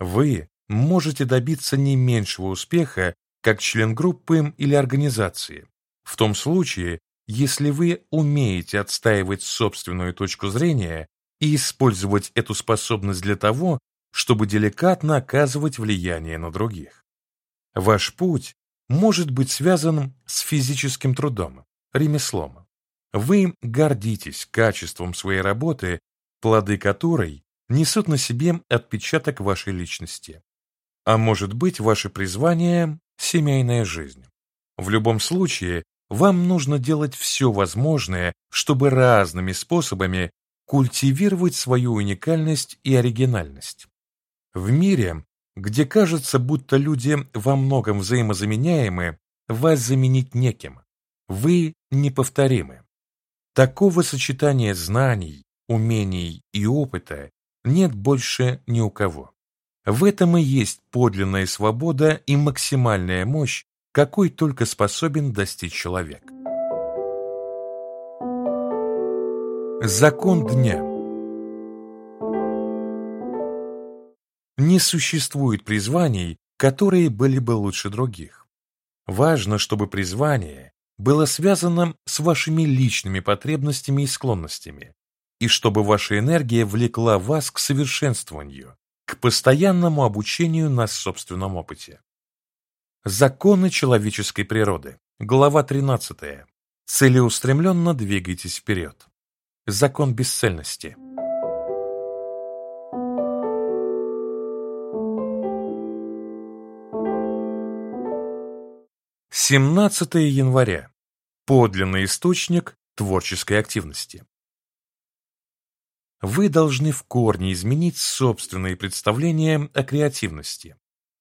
Вы можете добиться не меньшего успеха, как член группы или организации, в том случае, если вы умеете отстаивать собственную точку зрения и использовать эту способность для того, чтобы деликатно оказывать влияние на других. Ваш путь может быть связан с физическим трудом, ремеслом. Вы гордитесь качеством своей работы, плоды которой несут на себе отпечаток вашей личности. А может быть, ваше призвание – семейная жизнь. В любом случае, вам нужно делать все возможное, чтобы разными способами культивировать свою уникальность и оригинальность. В мире, где кажется, будто люди во многом взаимозаменяемы, вас заменить неким. Вы неповторимы. Такого сочетания знаний, умений и опыта нет больше ни у кого. В этом и есть подлинная свобода и максимальная мощь, какой только способен достичь человек. Закон дня Не существует призваний, которые были бы лучше других. Важно, чтобы призвание было связано с вашими личными потребностями и склонностями, и чтобы ваша энергия влекла вас к совершенствованию, к постоянному обучению на собственном опыте. Законы человеческой природы. Глава 13. Целеустремленно двигайтесь вперед. Закон бесцельности. Семнадцатое января. Подлинный источник творческой активности. Вы должны в корне изменить собственные представления о креативности,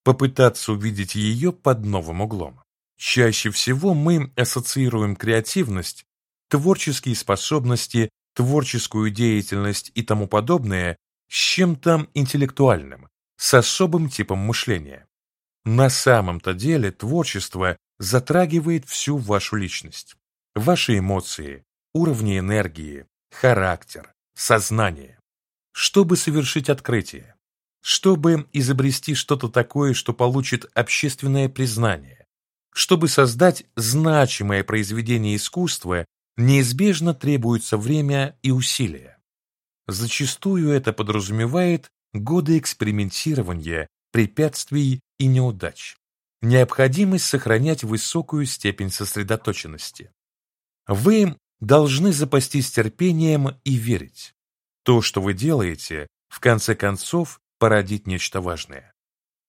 попытаться увидеть ее под новым углом. Чаще всего мы ассоциируем креативность, творческие способности, творческую деятельность и тому подобное с чем-то интеллектуальным, с особым типом мышления. На самом-то деле творчество затрагивает всю вашу личность, ваши эмоции, уровни энергии, характер, сознание. Чтобы совершить открытие, чтобы изобрести что-то такое, что получит общественное признание, чтобы создать значимое произведение искусства, неизбежно требуется время и усилия. Зачастую это подразумевает годы экспериментирования, препятствий и неудач. Необходимость сохранять высокую степень сосредоточенности. Вы должны запастись терпением и верить. То, что вы делаете, в конце концов породит нечто важное.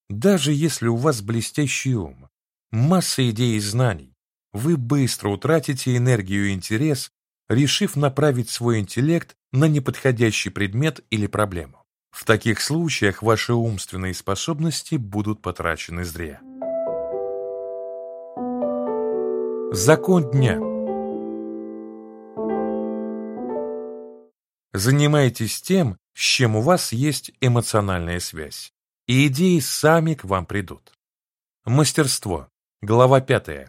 Даже если у вас блестящий ум, масса идей и знаний, вы быстро утратите энергию и интерес, решив направить свой интеллект на неподходящий предмет или проблему. В таких случаях ваши умственные способности будут потрачены зря. Закон дня Занимайтесь тем, с чем у вас есть эмоциональная связь, и идеи сами к вам придут. Мастерство. Глава 5.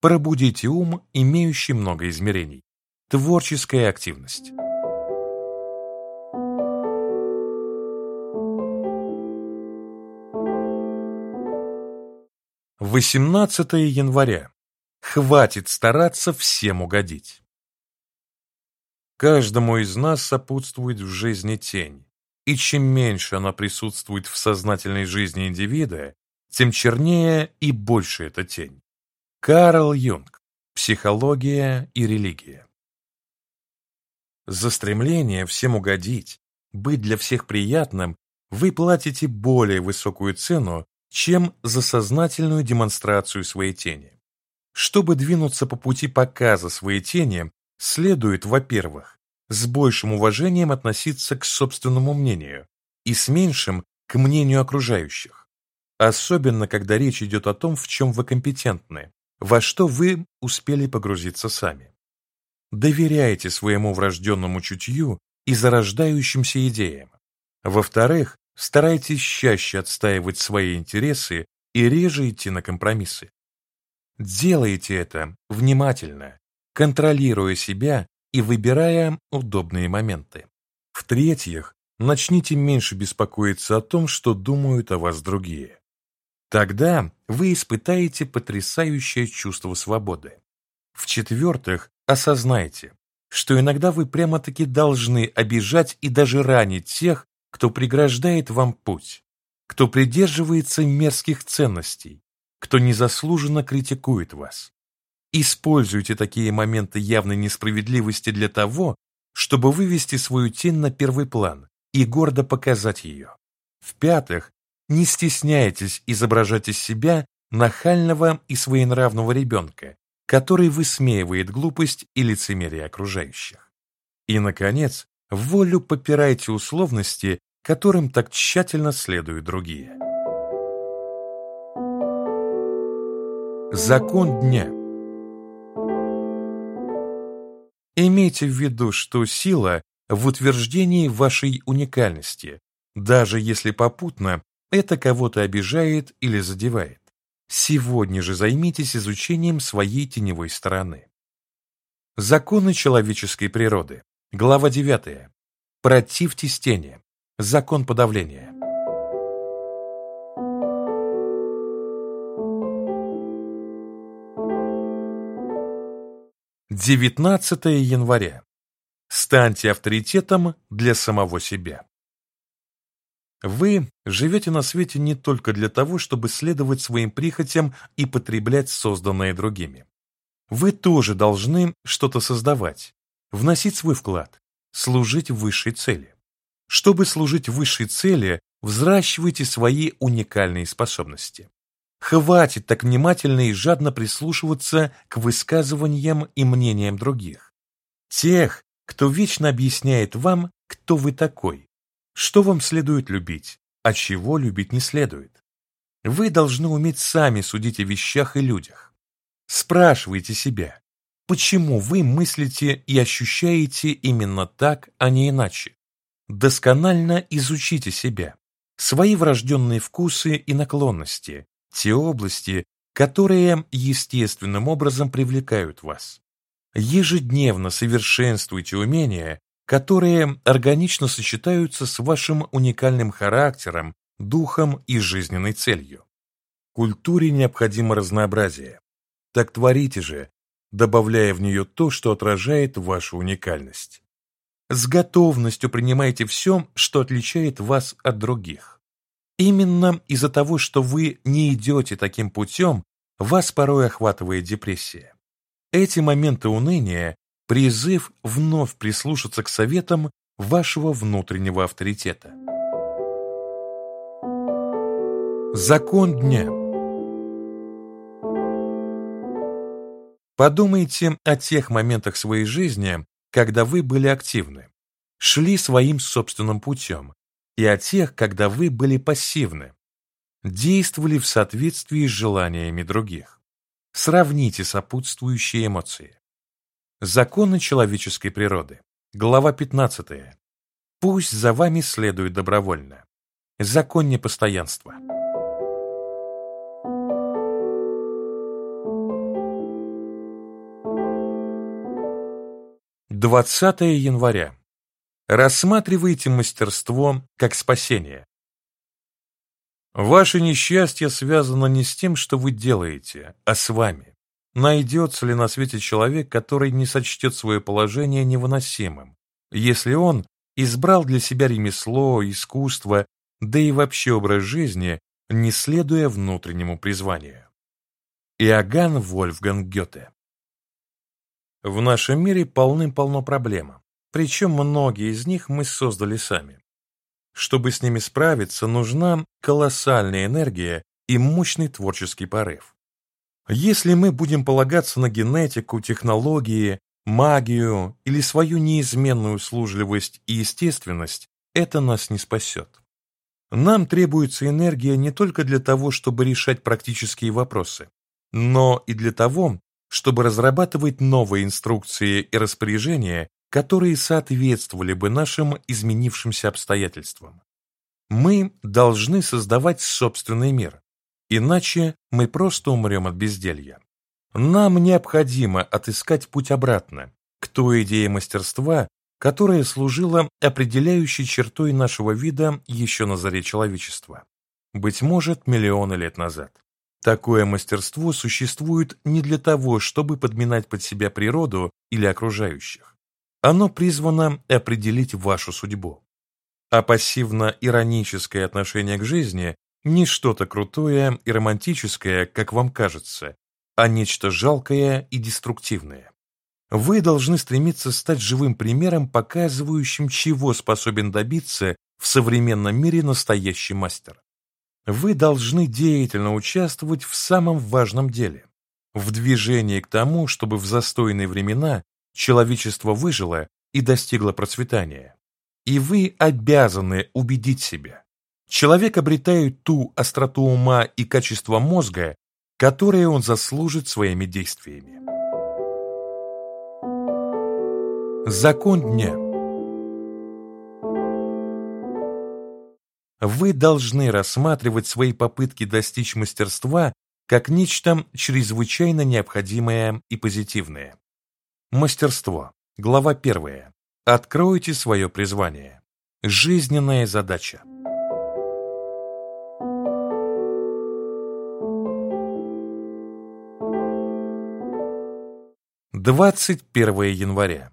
Пробудите ум, имеющий много измерений. Творческая активность. 18 января. Хватит стараться всем угодить. Каждому из нас сопутствует в жизни тень, и чем меньше она присутствует в сознательной жизни индивида, тем чернее и больше эта тень. Карл Юнг. Психология и религия. За стремление всем угодить, быть для всех приятным, вы платите более высокую цену, чем за сознательную демонстрацию своей тени. Чтобы двинуться по пути показа своей тени, следует, во-первых, с большим уважением относиться к собственному мнению и с меньшим к мнению окружающих. Особенно, когда речь идет о том, в чем вы компетентны, во что вы успели погрузиться сами. Доверяйте своему врожденному чутью и зарождающимся идеям. Во-вторых, старайтесь чаще отстаивать свои интересы и реже идти на компромиссы. Делайте это внимательно, контролируя себя и выбирая удобные моменты. В-третьих, начните меньше беспокоиться о том, что думают о вас другие. Тогда вы испытаете потрясающее чувство свободы. В-четвертых, осознайте, что иногда вы прямо-таки должны обижать и даже ранить тех, кто преграждает вам путь, кто придерживается мерзких ценностей, кто незаслуженно критикует вас. Используйте такие моменты явной несправедливости для того, чтобы вывести свою тень на первый план и гордо показать ее. В-пятых, не стесняйтесь изображать из себя нахального и своенравного ребенка, который высмеивает глупость и лицемерие окружающих. И, наконец, волю попирайте условности, которым так тщательно следуют другие. Закон дня Имейте в виду, что сила в утверждении вашей уникальности, даже если попутно это кого-то обижает или задевает. Сегодня же займитесь изучением своей теневой стороны. Законы человеческой природы. Глава 9. Противьтесь тени. Закон подавления. Девятнадцатое января. Станьте авторитетом для самого себя. Вы живете на свете не только для того, чтобы следовать своим прихотям и потреблять созданное другими. Вы тоже должны что-то создавать, вносить свой вклад, служить высшей цели. Чтобы служить высшей цели, взращивайте свои уникальные способности. Хватит так внимательно и жадно прислушиваться к высказываниям и мнениям других. Тех, кто вечно объясняет вам, кто вы такой, что вам следует любить, а чего любить не следует. Вы должны уметь сами судить о вещах и людях. Спрашивайте себя, почему вы мыслите и ощущаете именно так, а не иначе. Досконально изучите себя, свои врожденные вкусы и наклонности, те области, которые естественным образом привлекают вас. Ежедневно совершенствуйте умения, которые органично сочетаются с вашим уникальным характером, духом и жизненной целью. Культуре необходимо разнообразие. Так творите же, добавляя в нее то, что отражает вашу уникальность. С готовностью принимайте все, что отличает вас от других. Именно из-за того, что вы не идете таким путем, вас порой охватывает депрессия. Эти моменты уныния – призыв вновь прислушаться к советам вашего внутреннего авторитета. Закон дня Подумайте о тех моментах своей жизни, когда вы были активны, шли своим собственным путем, и о тех, когда вы были пассивны, действовали в соответствии с желаниями других. Сравните сопутствующие эмоции. Законы человеческой природы. Глава 15. Пусть за вами следует добровольно. Закон непостоянства. 20 января. Рассматривайте мастерство как спасение. Ваше несчастье связано не с тем, что вы делаете, а с вами. Найдется ли на свете человек, который не сочтет свое положение невыносимым, если он избрал для себя ремесло, искусство, да и вообще образ жизни, не следуя внутреннему призванию? Иоганн Вольфганг Гёте в нашем мире полным-полно проблем, причем многие из них мы создали сами. Чтобы с ними справиться, нужна колоссальная энергия и мощный творческий порыв. Если мы будем полагаться на генетику, технологии, магию или свою неизменную услужливость и естественность, это нас не спасет. Нам требуется энергия не только для того, чтобы решать практические вопросы, но и для того, чтобы разрабатывать новые инструкции и распоряжения, которые соответствовали бы нашим изменившимся обстоятельствам. Мы должны создавать собственный мир, иначе мы просто умрем от безделья. Нам необходимо отыскать путь обратно к той идее мастерства, которая служила определяющей чертой нашего вида еще на заре человечества, быть может, миллионы лет назад. Такое мастерство существует не для того, чтобы подминать под себя природу или окружающих. Оно призвано определить вашу судьбу. А пассивно-ироническое отношение к жизни не что-то крутое и романтическое, как вам кажется, а нечто жалкое и деструктивное. Вы должны стремиться стать живым примером, показывающим, чего способен добиться в современном мире настоящий мастер вы должны деятельно участвовать в самом важном деле – в движении к тому, чтобы в застойные времена человечество выжило и достигло процветания. И вы обязаны убедить себя. Человек обретает ту остроту ума и качество мозга, которые он заслужит своими действиями. Закон дня – вы должны рассматривать свои попытки достичь мастерства как нечто чрезвычайно необходимое и позитивное. Мастерство. Глава первая. Откройте свое призвание. Жизненная задача. Двадцать первое января.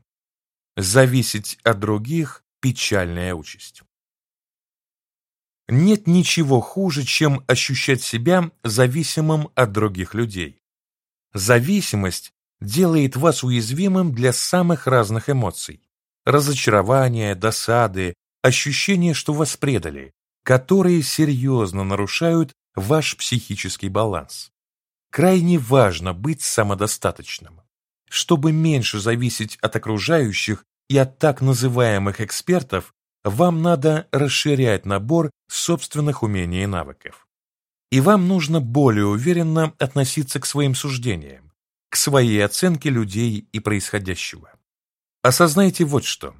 Зависеть от других – печальная участь. Нет ничего хуже, чем ощущать себя зависимым от других людей. Зависимость делает вас уязвимым для самых разных эмоций. Разочарования, досады, ощущение, что вас предали, которые серьезно нарушают ваш психический баланс. Крайне важно быть самодостаточным. Чтобы меньше зависеть от окружающих и от так называемых экспертов, вам надо расширять набор собственных умений и навыков. И вам нужно более уверенно относиться к своим суждениям, к своей оценке людей и происходящего. Осознайте вот что.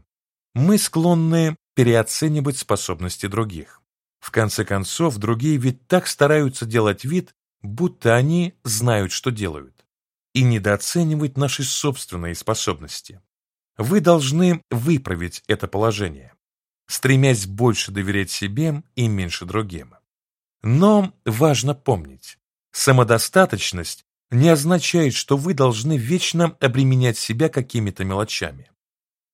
Мы склонны переоценивать способности других. В конце концов, другие ведь так стараются делать вид, будто они знают, что делают, и недооценивать наши собственные способности. Вы должны выправить это положение, стремясь больше доверять себе и меньше другим. Но важно помнить, самодостаточность не означает, что вы должны вечно обременять себя какими-то мелочами.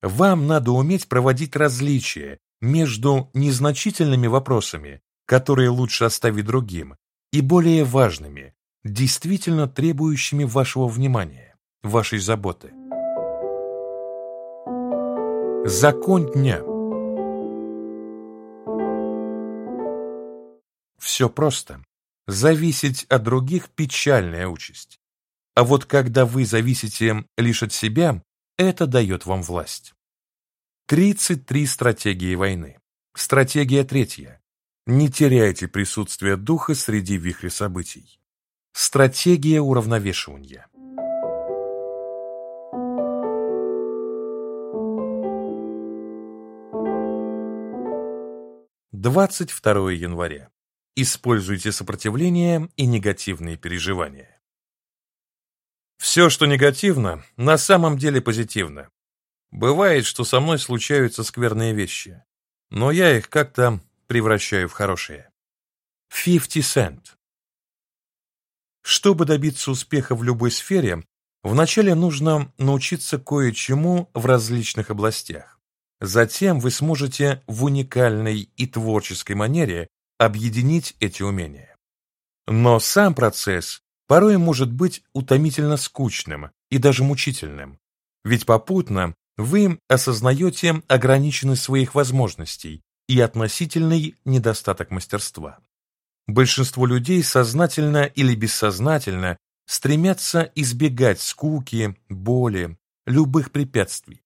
Вам надо уметь проводить различия между незначительными вопросами, которые лучше оставить другим, и более важными, действительно требующими вашего внимания, вашей заботы. Закон дня Все просто. Зависеть от других – печальная участь. А вот когда вы зависите лишь от себя, это дает вам власть. 33 стратегии войны. Стратегия третья. Не теряйте присутствие духа среди вихря событий. Стратегия уравновешивания. Двадцать второе января. Используйте сопротивление и негативные переживания. Все, что негативно, на самом деле позитивно. Бывает, что со мной случаются скверные вещи, но я их как-то превращаю в хорошие. 50 Cent Чтобы добиться успеха в любой сфере, вначале нужно научиться кое-чему в различных областях. Затем вы сможете в уникальной и творческой манере объединить эти умения. Но сам процесс порой может быть утомительно скучным и даже мучительным, ведь попутно вы осознаете ограниченность своих возможностей и относительный недостаток мастерства. Большинство людей сознательно или бессознательно стремятся избегать скуки, боли, любых препятствий.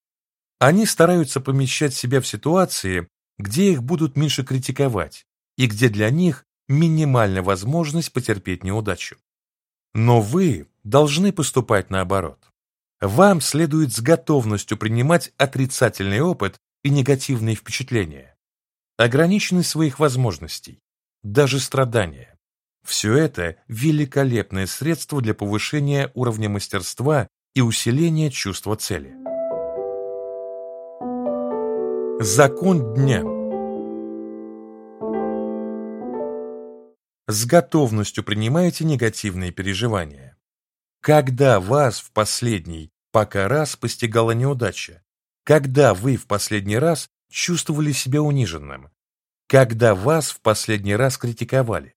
Они стараются помещать себя в ситуации, где их будут меньше критиковать, и где для них минимальна возможность потерпеть неудачу. Но вы должны поступать наоборот. Вам следует с готовностью принимать отрицательный опыт и негативные впечатления, ограниченность своих возможностей, даже страдания. Все это великолепное средство для повышения уровня мастерства и усиления чувства цели. Закон дня – с готовностью принимаете негативные переживания. Когда вас в последний пока раз постигала неудача? Когда вы в последний раз чувствовали себя униженным? Когда вас в последний раз критиковали?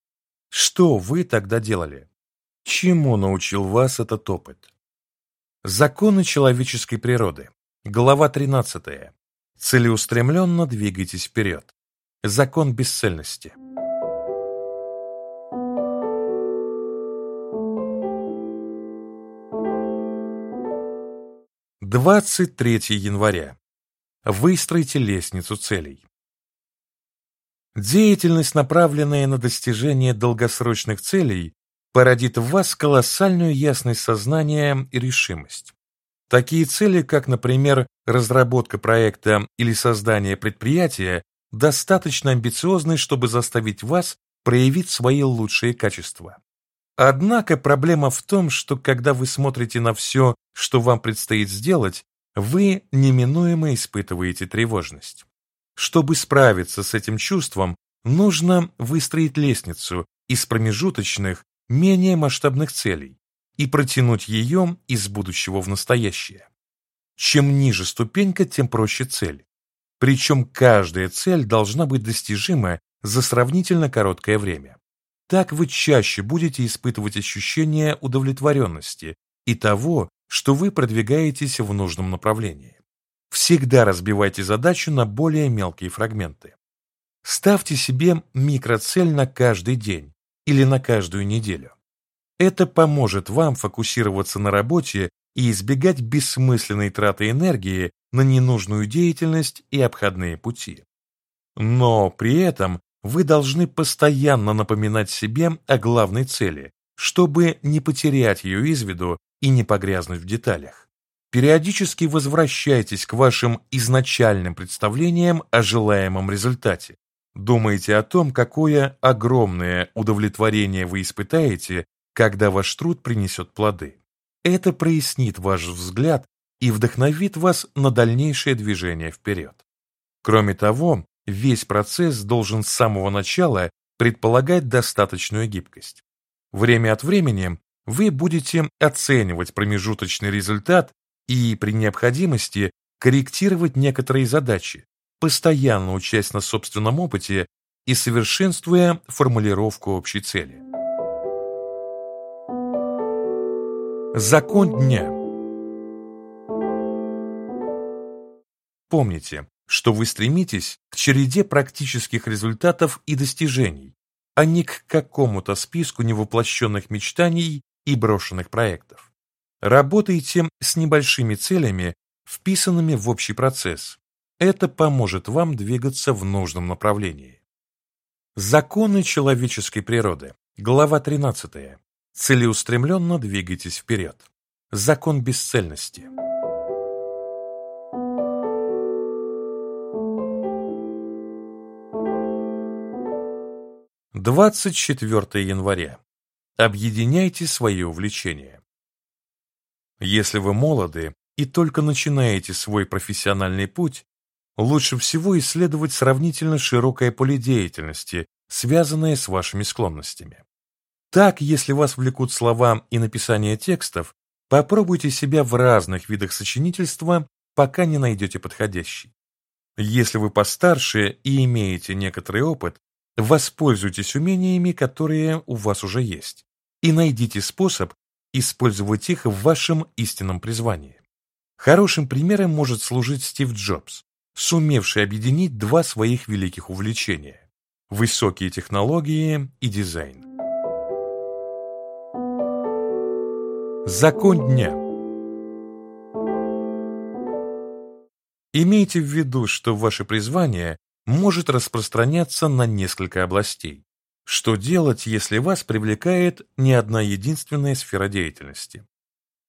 Что вы тогда делали? Чему научил вас этот опыт? Законы человеческой природы. Глава 13. Целеустремленно двигайтесь вперед. Закон бесцельности. 23 января. Выстройте лестницу целей. Деятельность, направленная на достижение долгосрочных целей, породит в вас колоссальную ясность сознания и решимость. Такие цели, как, например, разработка проекта или создание предприятия, достаточно амбициозны, чтобы заставить вас проявить свои лучшие качества. Однако проблема в том, что когда вы смотрите на все, что вам предстоит сделать, вы неминуемо испытываете тревожность. Чтобы справиться с этим чувством, нужно выстроить лестницу из промежуточных, менее масштабных целей и протянуть ее из будущего в настоящее. Чем ниже ступенька, тем проще цель. Причем каждая цель должна быть достижима за сравнительно короткое время. Так вы чаще будете испытывать ощущение удовлетворенности и того, что вы продвигаетесь в нужном направлении. Всегда разбивайте задачу на более мелкие фрагменты. Ставьте себе микроцель на каждый день или на каждую неделю. Это поможет вам фокусироваться на работе и избегать бессмысленной траты энергии на ненужную деятельность и обходные пути. Но при этом вы должны постоянно напоминать себе о главной цели, чтобы не потерять ее из виду и не погрязнуть в деталях. Периодически возвращайтесь к вашим изначальным представлениям о желаемом результате. Думайте о том, какое огромное удовлетворение вы испытаете, когда ваш труд принесет плоды. Это прояснит ваш взгляд и вдохновит вас на дальнейшее движение вперед. Кроме того, весь процесс должен с самого начала предполагать достаточную гибкость. Время от времени вы будете оценивать промежуточный результат и при необходимости корректировать некоторые задачи, постоянно учась на собственном опыте и совершенствуя формулировку общей цели. Закон дня Помните, что вы стремитесь к череде практических результатов и достижений, а не к какому-то списку невоплощенных мечтаний и брошенных проектов. Работайте с небольшими целями, вписанными в общий процесс. Это поможет вам двигаться в нужном направлении. Законы человеческой природы. Глава 13. Целеустремленно двигайтесь вперед. Закон бесцельности. Двадцать четвертое января. Объединяйте свои увлечения. Если вы молоды и только начинаете свой профессиональный путь, лучше всего исследовать сравнительно широкое поле деятельности, связанное с вашими склонностями. Так, если вас влекут слова и написание текстов, попробуйте себя в разных видах сочинительства, пока не найдете подходящий. Если вы постарше и имеете некоторый опыт, воспользуйтесь умениями, которые у вас уже есть, и найдите способ использовать их в вашем истинном призвании. Хорошим примером может служить Стив Джобс, сумевший объединить два своих великих увлечения – высокие технологии и дизайн. Закон дня Имейте в виду, что ваше призвание может распространяться на несколько областей. Что делать, если вас привлекает не одна единственная сфера деятельности?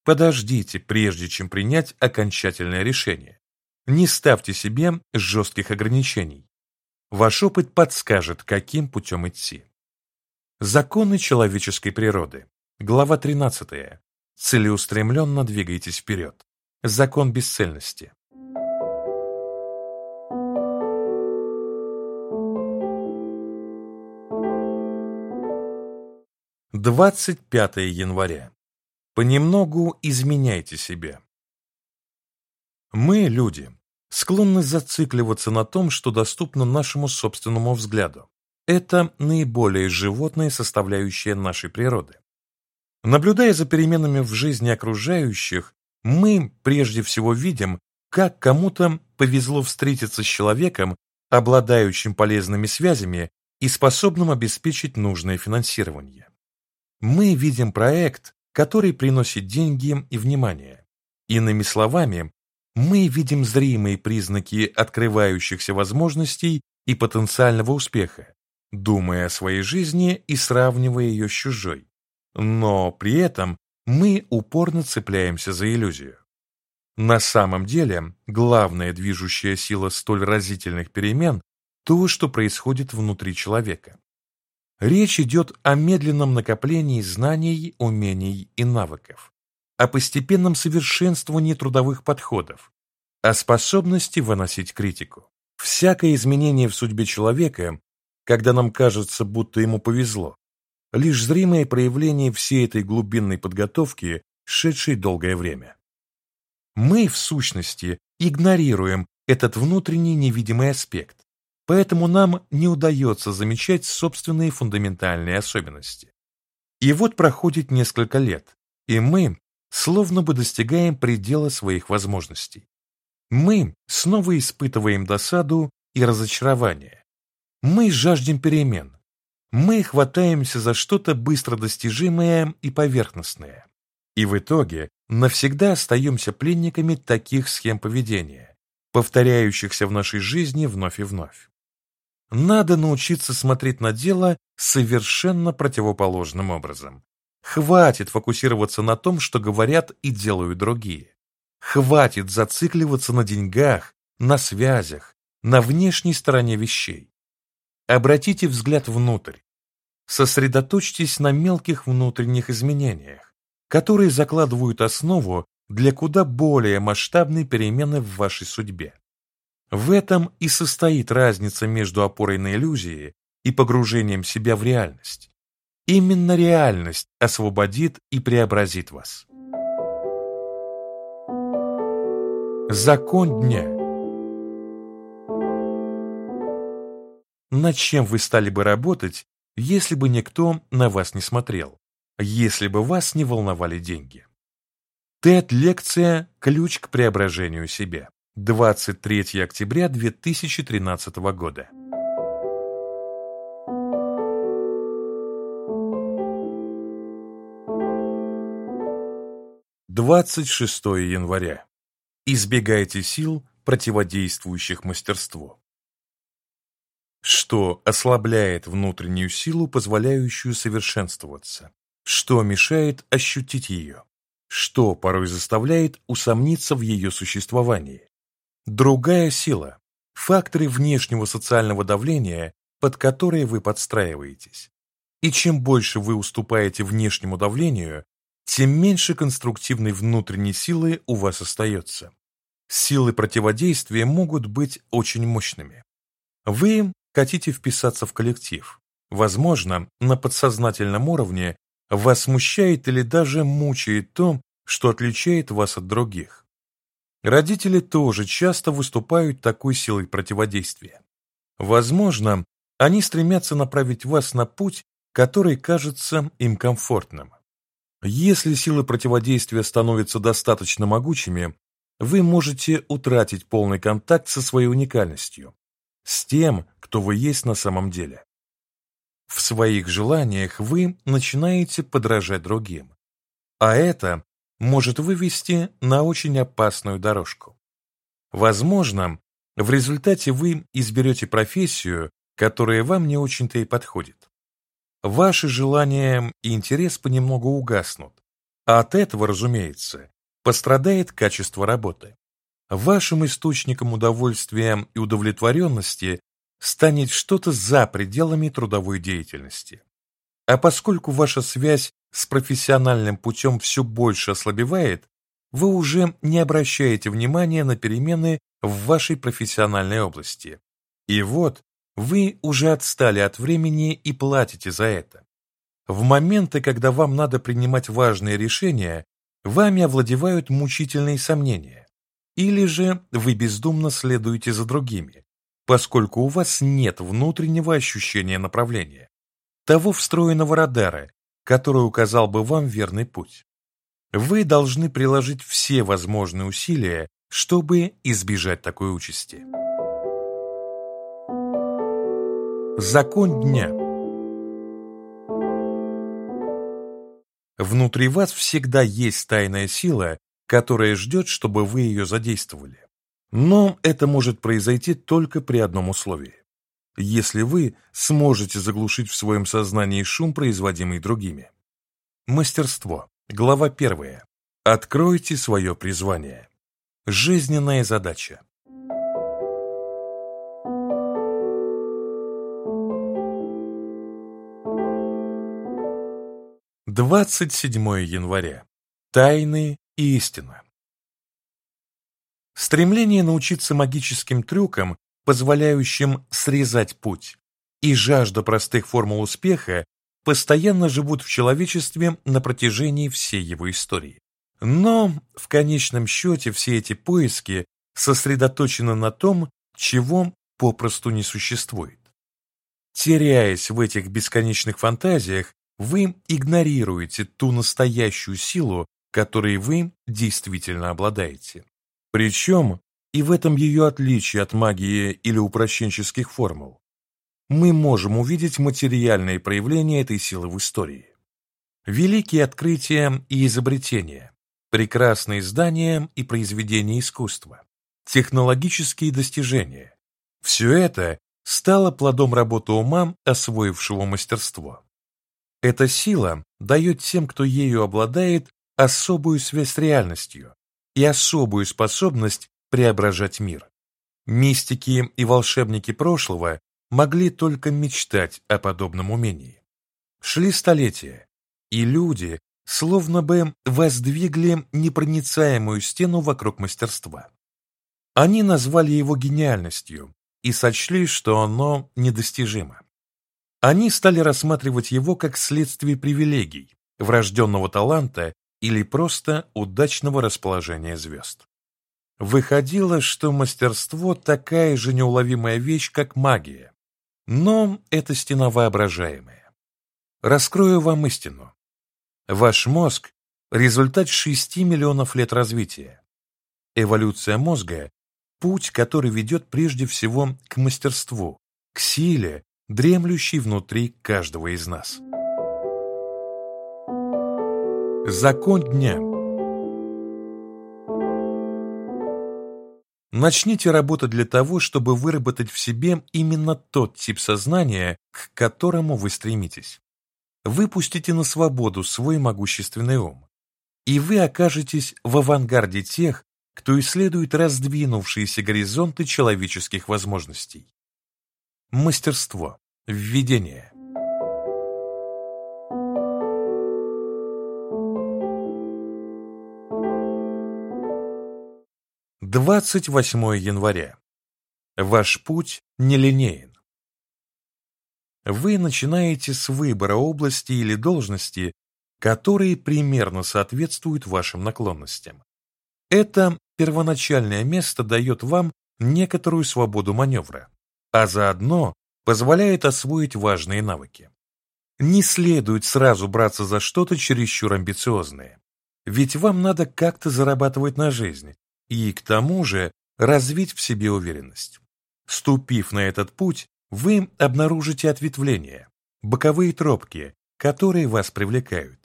Подождите, прежде чем принять окончательное решение. Не ставьте себе жестких ограничений. Ваш опыт подскажет, каким путем идти. Законы человеческой природы. Глава 13. Целеустремленно двигайтесь вперед. Закон бесцельности. Двадцать пятое января. Понемногу изменяйте себя. Мы, люди, склонны зацикливаться на том, что доступно нашему собственному взгляду. Это наиболее животная составляющая нашей природы. Наблюдая за переменами в жизни окружающих, мы прежде всего видим, как кому-то повезло встретиться с человеком, обладающим полезными связями и способным обеспечить нужное финансирование. Мы видим проект, который приносит деньги и внимание. Иными словами, мы видим зримые признаки открывающихся возможностей и потенциального успеха, думая о своей жизни и сравнивая ее с чужой. Но при этом мы упорно цепляемся за иллюзию. На самом деле, главная движущая сила столь разительных перемен – то, что происходит внутри человека. Речь идет о медленном накоплении знаний, умений и навыков, о постепенном совершенствовании трудовых подходов, о способности выносить критику. Всякое изменение в судьбе человека, когда нам кажется, будто ему повезло, лишь зримое проявление всей этой глубинной подготовки, шедшей долгое время. Мы, в сущности, игнорируем этот внутренний невидимый аспект, поэтому нам не удается замечать собственные фундаментальные особенности. И вот проходит несколько лет, и мы словно бы достигаем предела своих возможностей. Мы снова испытываем досаду и разочарование. Мы жаждем перемен, мы хватаемся за что-то быстро достижимое и поверхностное. И в итоге навсегда остаемся пленниками таких схем поведения, повторяющихся в нашей жизни вновь и вновь. Надо научиться смотреть на дело совершенно противоположным образом. Хватит фокусироваться на том, что говорят и делают другие. Хватит зацикливаться на деньгах, на связях, на внешней стороне вещей. Обратите взгляд внутрь. Сосредоточьтесь на мелких внутренних изменениях, которые закладывают основу для куда более масштабной перемены в вашей судьбе. В этом и состоит разница между опорой на иллюзии и погружением себя в реальность. Именно реальность освободит и преобразит вас. Закон дня Над чем вы стали бы работать, если бы никто на вас не смотрел, если бы вас не волновали деньги? ТЭД-лекция «Ключ к преображению себя». 23 октября 2013 года. Двадцать шестое января. Избегайте сил, противодействующих мастерству. Что ослабляет внутреннюю силу, позволяющую совершенствоваться? Что мешает ощутить ее? Что порой заставляет усомниться в ее существовании? Другая сила – факторы внешнего социального давления, под которые вы подстраиваетесь. И чем больше вы уступаете внешнему давлению, тем меньше конструктивной внутренней силы у вас остается. Силы противодействия могут быть очень мощными. Вы хотите вписаться в коллектив. Возможно, на подсознательном уровне вас смущает или даже мучает то, что отличает вас от других. Родители тоже часто выступают такой силой противодействия. Возможно, они стремятся направить вас на путь, который кажется им комфортным. Если силы противодействия становятся достаточно могучими, вы можете утратить полный контакт со своей уникальностью, с тем, кто вы есть на самом деле. В своих желаниях вы начинаете подражать другим. А это может вывести на очень опасную дорожку. Возможно, в результате вы изберете профессию, которая вам не очень-то и подходит. Ваши желания и интерес понемногу угаснут, а от этого, разумеется, пострадает качество работы. Вашим источником удовольствия и удовлетворенности станет что-то за пределами трудовой деятельности. А поскольку ваша связь с профессиональным путем все больше ослабевает, вы уже не обращаете внимания на перемены в вашей профессиональной области. И вот вы уже отстали от времени и платите за это. В моменты, когда вам надо принимать важные решения, вами овладевают мучительные сомнения. Или же вы бездумно следуете за другими, поскольку у вас нет внутреннего ощущения направления, того встроенного радара, который указал бы вам верный путь. Вы должны приложить все возможные усилия, чтобы избежать такой участи. Закон дня Внутри вас всегда есть тайная сила, которая ждет, чтобы вы ее задействовали. Но это может произойти только при одном условии если вы сможете заглушить в своем сознании шум, производимый другими. Мастерство. Глава первая. Откройте свое призвание. Жизненная задача. Двадцать седьмое января. Тайны и истина. Стремление научиться магическим трюкам позволяющим срезать путь, и жажда простых формул успеха постоянно живут в человечестве на протяжении всей его истории. Но в конечном счете все эти поиски сосредоточены на том, чего попросту не существует. Теряясь в этих бесконечных фантазиях, вы игнорируете ту настоящую силу, которой вы действительно обладаете. Причем и в этом ее отличие от магии или упрощенческих формул. мы можем увидеть материальные проявления этой силы в истории. Великие открытия и изобретения, прекрасные здания и произведения искусства, технологические достижения – все это стало плодом работы ума, освоившего мастерство. Эта сила дает тем, кто ею обладает, особую связь с реальностью и особую способность преображать мир. Мистики и волшебники прошлого могли только мечтать о подобном умении. Шли столетия, и люди словно бы воздвигли непроницаемую стену вокруг мастерства. Они назвали его гениальностью и сочли, что оно недостижимо. Они стали рассматривать его как следствие привилегий, врожденного таланта или просто удачного расположения звезд. Выходило, что мастерство такая же неуловимая вещь, как магия, но это стена воображаемая. Раскрою вам истину. Ваш мозг – результат 6 миллионов лет развития. Эволюция мозга – путь, который ведет прежде всего к мастерству, к силе, дремлющей внутри каждого из нас. Закон дня Начните работать для того, чтобы выработать в себе именно тот тип сознания, к которому вы стремитесь. Выпустите на свободу свой могущественный ум, и вы окажетесь в авангарде тех, кто исследует раздвинувшиеся горизонты человеческих возможностей. Мастерство. Введение. 28 января. Ваш путь нелинеен. Вы начинаете с выбора области или должности, которые примерно соответствуют вашим наклонностям. Это первоначальное место дает вам некоторую свободу маневра, а заодно позволяет освоить важные навыки. Не следует сразу браться за что-то чересчур амбициозное, ведь вам надо как-то зарабатывать на жизнь, и, к тому же, развить в себе уверенность. Ступив на этот путь, вы обнаружите ответвления, боковые тропки, которые вас привлекают,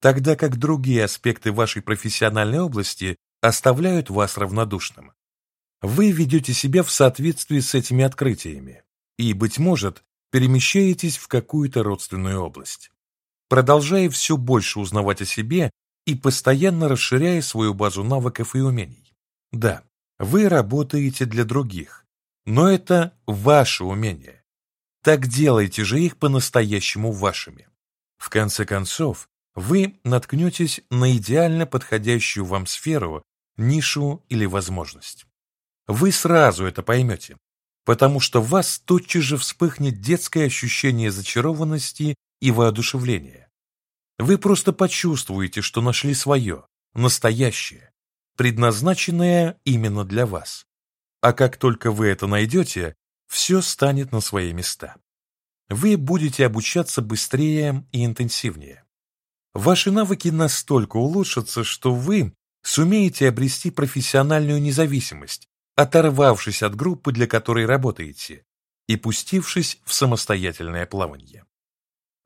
тогда как другие аспекты вашей профессиональной области оставляют вас равнодушным. Вы ведете себя в соответствии с этими открытиями и, быть может, перемещаетесь в какую-то родственную область. Продолжая все больше узнавать о себе и постоянно расширяя свою базу навыков и умений. Да, вы работаете для других, но это ваше умение. Так делайте же их по-настоящему вашими. В конце концов, вы наткнетесь на идеально подходящую вам сферу, нишу или возможность. Вы сразу это поймете, потому что в вас тотчас же вспыхнет детское ощущение зачарованности и воодушевления. Вы просто почувствуете, что нашли свое, настоящее, предназначенное именно для вас. А как только вы это найдете, все станет на свои места. Вы будете обучаться быстрее и интенсивнее. Ваши навыки настолько улучшатся, что вы сумеете обрести профессиональную независимость, оторвавшись от группы, для которой работаете, и пустившись в самостоятельное плавание.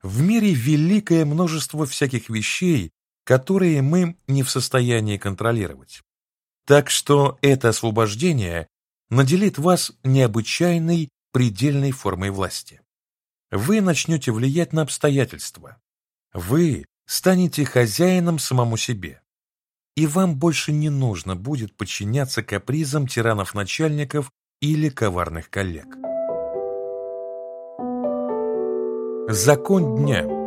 В мире великое множество всяких вещей, которые мы не в состоянии контролировать. Так что это освобождение наделит вас необычайной предельной формой власти. Вы начнете влиять на обстоятельства. Вы станете хозяином самому себе. И вам больше не нужно будет подчиняться капризам тиранов-начальников или коварных коллег. Закон дня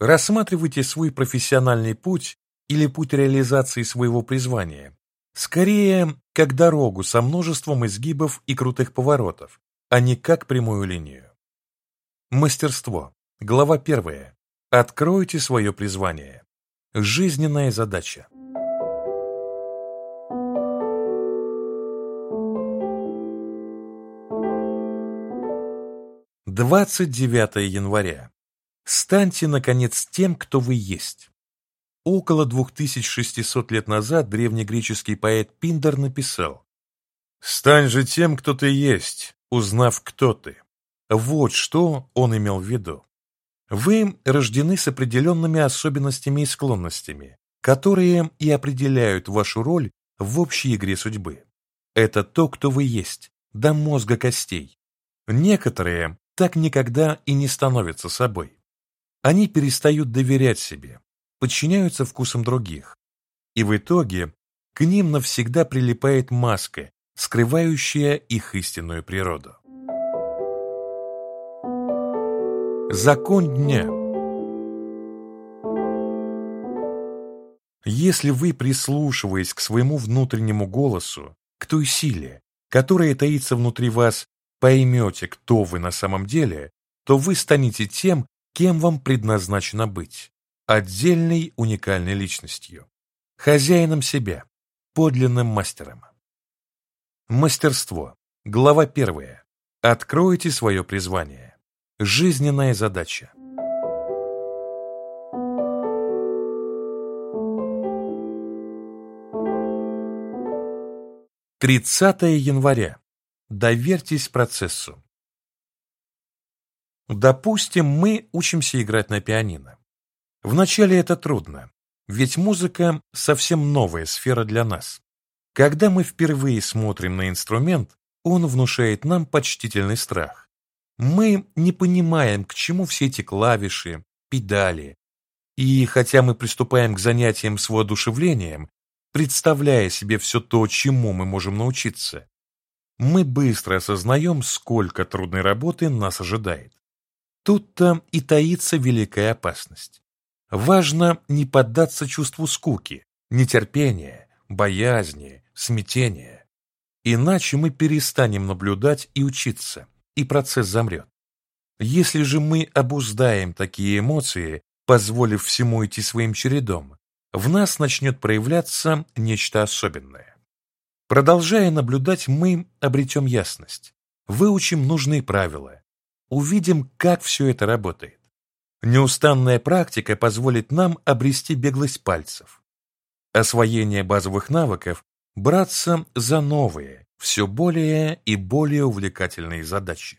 Рассматривайте свой профессиональный путь или путь реализации своего призвания, скорее как дорогу со множеством изгибов и крутых поворотов, а не как прямую линию. Мастерство. Глава первая. Откройте свое призвание. Жизненная задача. Двадцать девятое января. Станьте, наконец, тем, кто вы есть. Около 2600 лет назад древнегреческий поэт Пиндер написал Стань же тем, кто ты есть, узнав, кто ты. Вот что он имел в виду. Вы рождены с определенными особенностями и склонностями, которые и определяют вашу роль в общей игре судьбы. Это то, кто вы есть, до мозга костей. Некоторые так никогда и не становятся собой. Они перестают доверять себе, подчиняются вкусам других. И в итоге к ним навсегда прилипает маска, скрывающая их истинную природу. Закон дня Если вы, прислушиваясь к своему внутреннему голосу, к той силе, которая таится внутри вас, поймете, кто вы на самом деле, то вы станете тем, кем вам предназначено быть, отдельной уникальной личностью, хозяином себя, подлинным мастером. Мастерство. Глава первая. Откройте свое призвание. Жизненная задача. Тридцатое января. Доверьтесь процессу. Допустим, мы учимся играть на пианино. Вначале это трудно, ведь музыка – совсем новая сфера для нас. Когда мы впервые смотрим на инструмент, он внушает нам почтительный страх. Мы не понимаем, к чему все эти клавиши, педали. И хотя мы приступаем к занятиям с воодушевлением, представляя себе все то, чему мы можем научиться, мы быстро осознаем, сколько трудной работы нас ожидает. Тут-то и таится великая опасность. Важно не поддаться чувству скуки, нетерпения, боязни, смятения. Иначе мы перестанем наблюдать и учиться, и процесс замрет. Если же мы обуздаем такие эмоции, позволив всему идти своим чередом, в нас начнет проявляться нечто особенное. Продолжая наблюдать, мы обретем ясность, выучим нужные правила, увидим, как все это работает. Неустанная практика позволит нам обрести беглость пальцев. Освоение базовых навыков браться за новые, все более и более увлекательные задачи.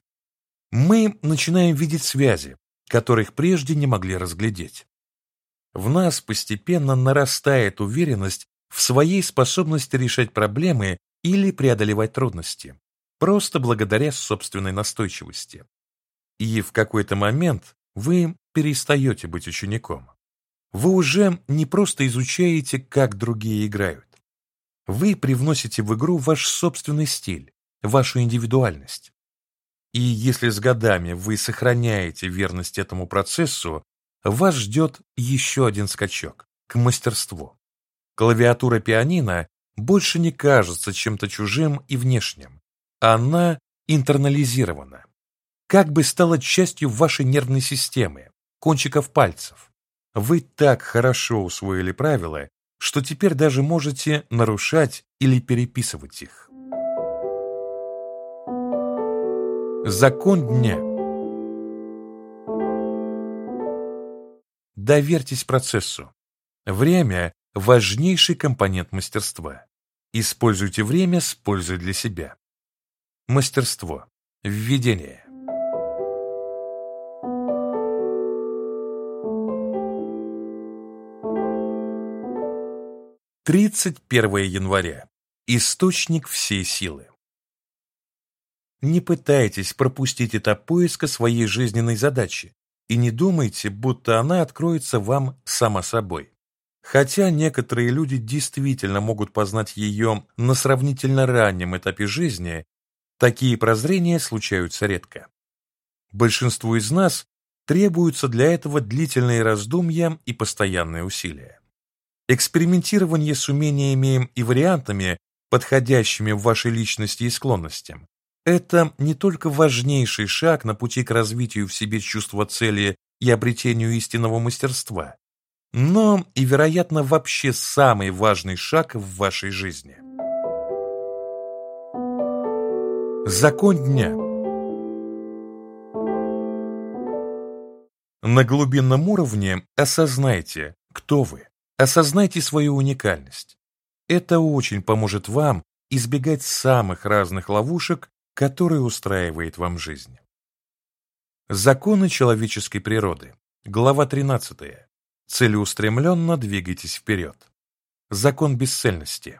Мы начинаем видеть связи, которых прежде не могли разглядеть. В нас постепенно нарастает уверенность в своей способности решать проблемы или преодолевать трудности, просто благодаря собственной настойчивости. И в какой-то момент вы перестаете быть учеником. Вы уже не просто изучаете, как другие играют. Вы привносите в игру ваш собственный стиль, вашу индивидуальность. И если с годами вы сохраняете верность этому процессу, вас ждет еще один скачок к мастерству. Клавиатура пианино больше не кажется чем-то чужим и внешним. Она интернализирована. Как бы стала частью вашей нервной системы, кончиков пальцев. Вы так хорошо усвоили правила, что теперь даже можете нарушать или переписывать их. Закон дня Доверьтесь процессу. Время – важнейший компонент мастерства. Используйте время с пользой для себя. Мастерство. Введение. 31 января. Источник всей силы. Не пытайтесь пропустить этап поиска своей жизненной задачи и не думайте, будто она откроется вам сама собой. Хотя некоторые люди действительно могут познать ее на сравнительно раннем этапе жизни, такие прозрения случаются редко. Большинству из нас требуются для этого длительные раздумья и постоянные усилия. Экспериментирование с умениями и вариантами, подходящими в вашей личности и склонностям, это не только важнейший шаг на пути к развитию в себе чувства цели и обретению истинного мастерства, но и, вероятно, вообще самый важный шаг в вашей жизни. Закон дня На глубинном уровне осознайте, кто вы. Осознайте свою уникальность. Это очень поможет вам избегать самых разных ловушек, которые устраивает вам жизнь. Законы человеческой природы. Глава 13. Целеустремленно двигайтесь вперед. Закон бесцельности.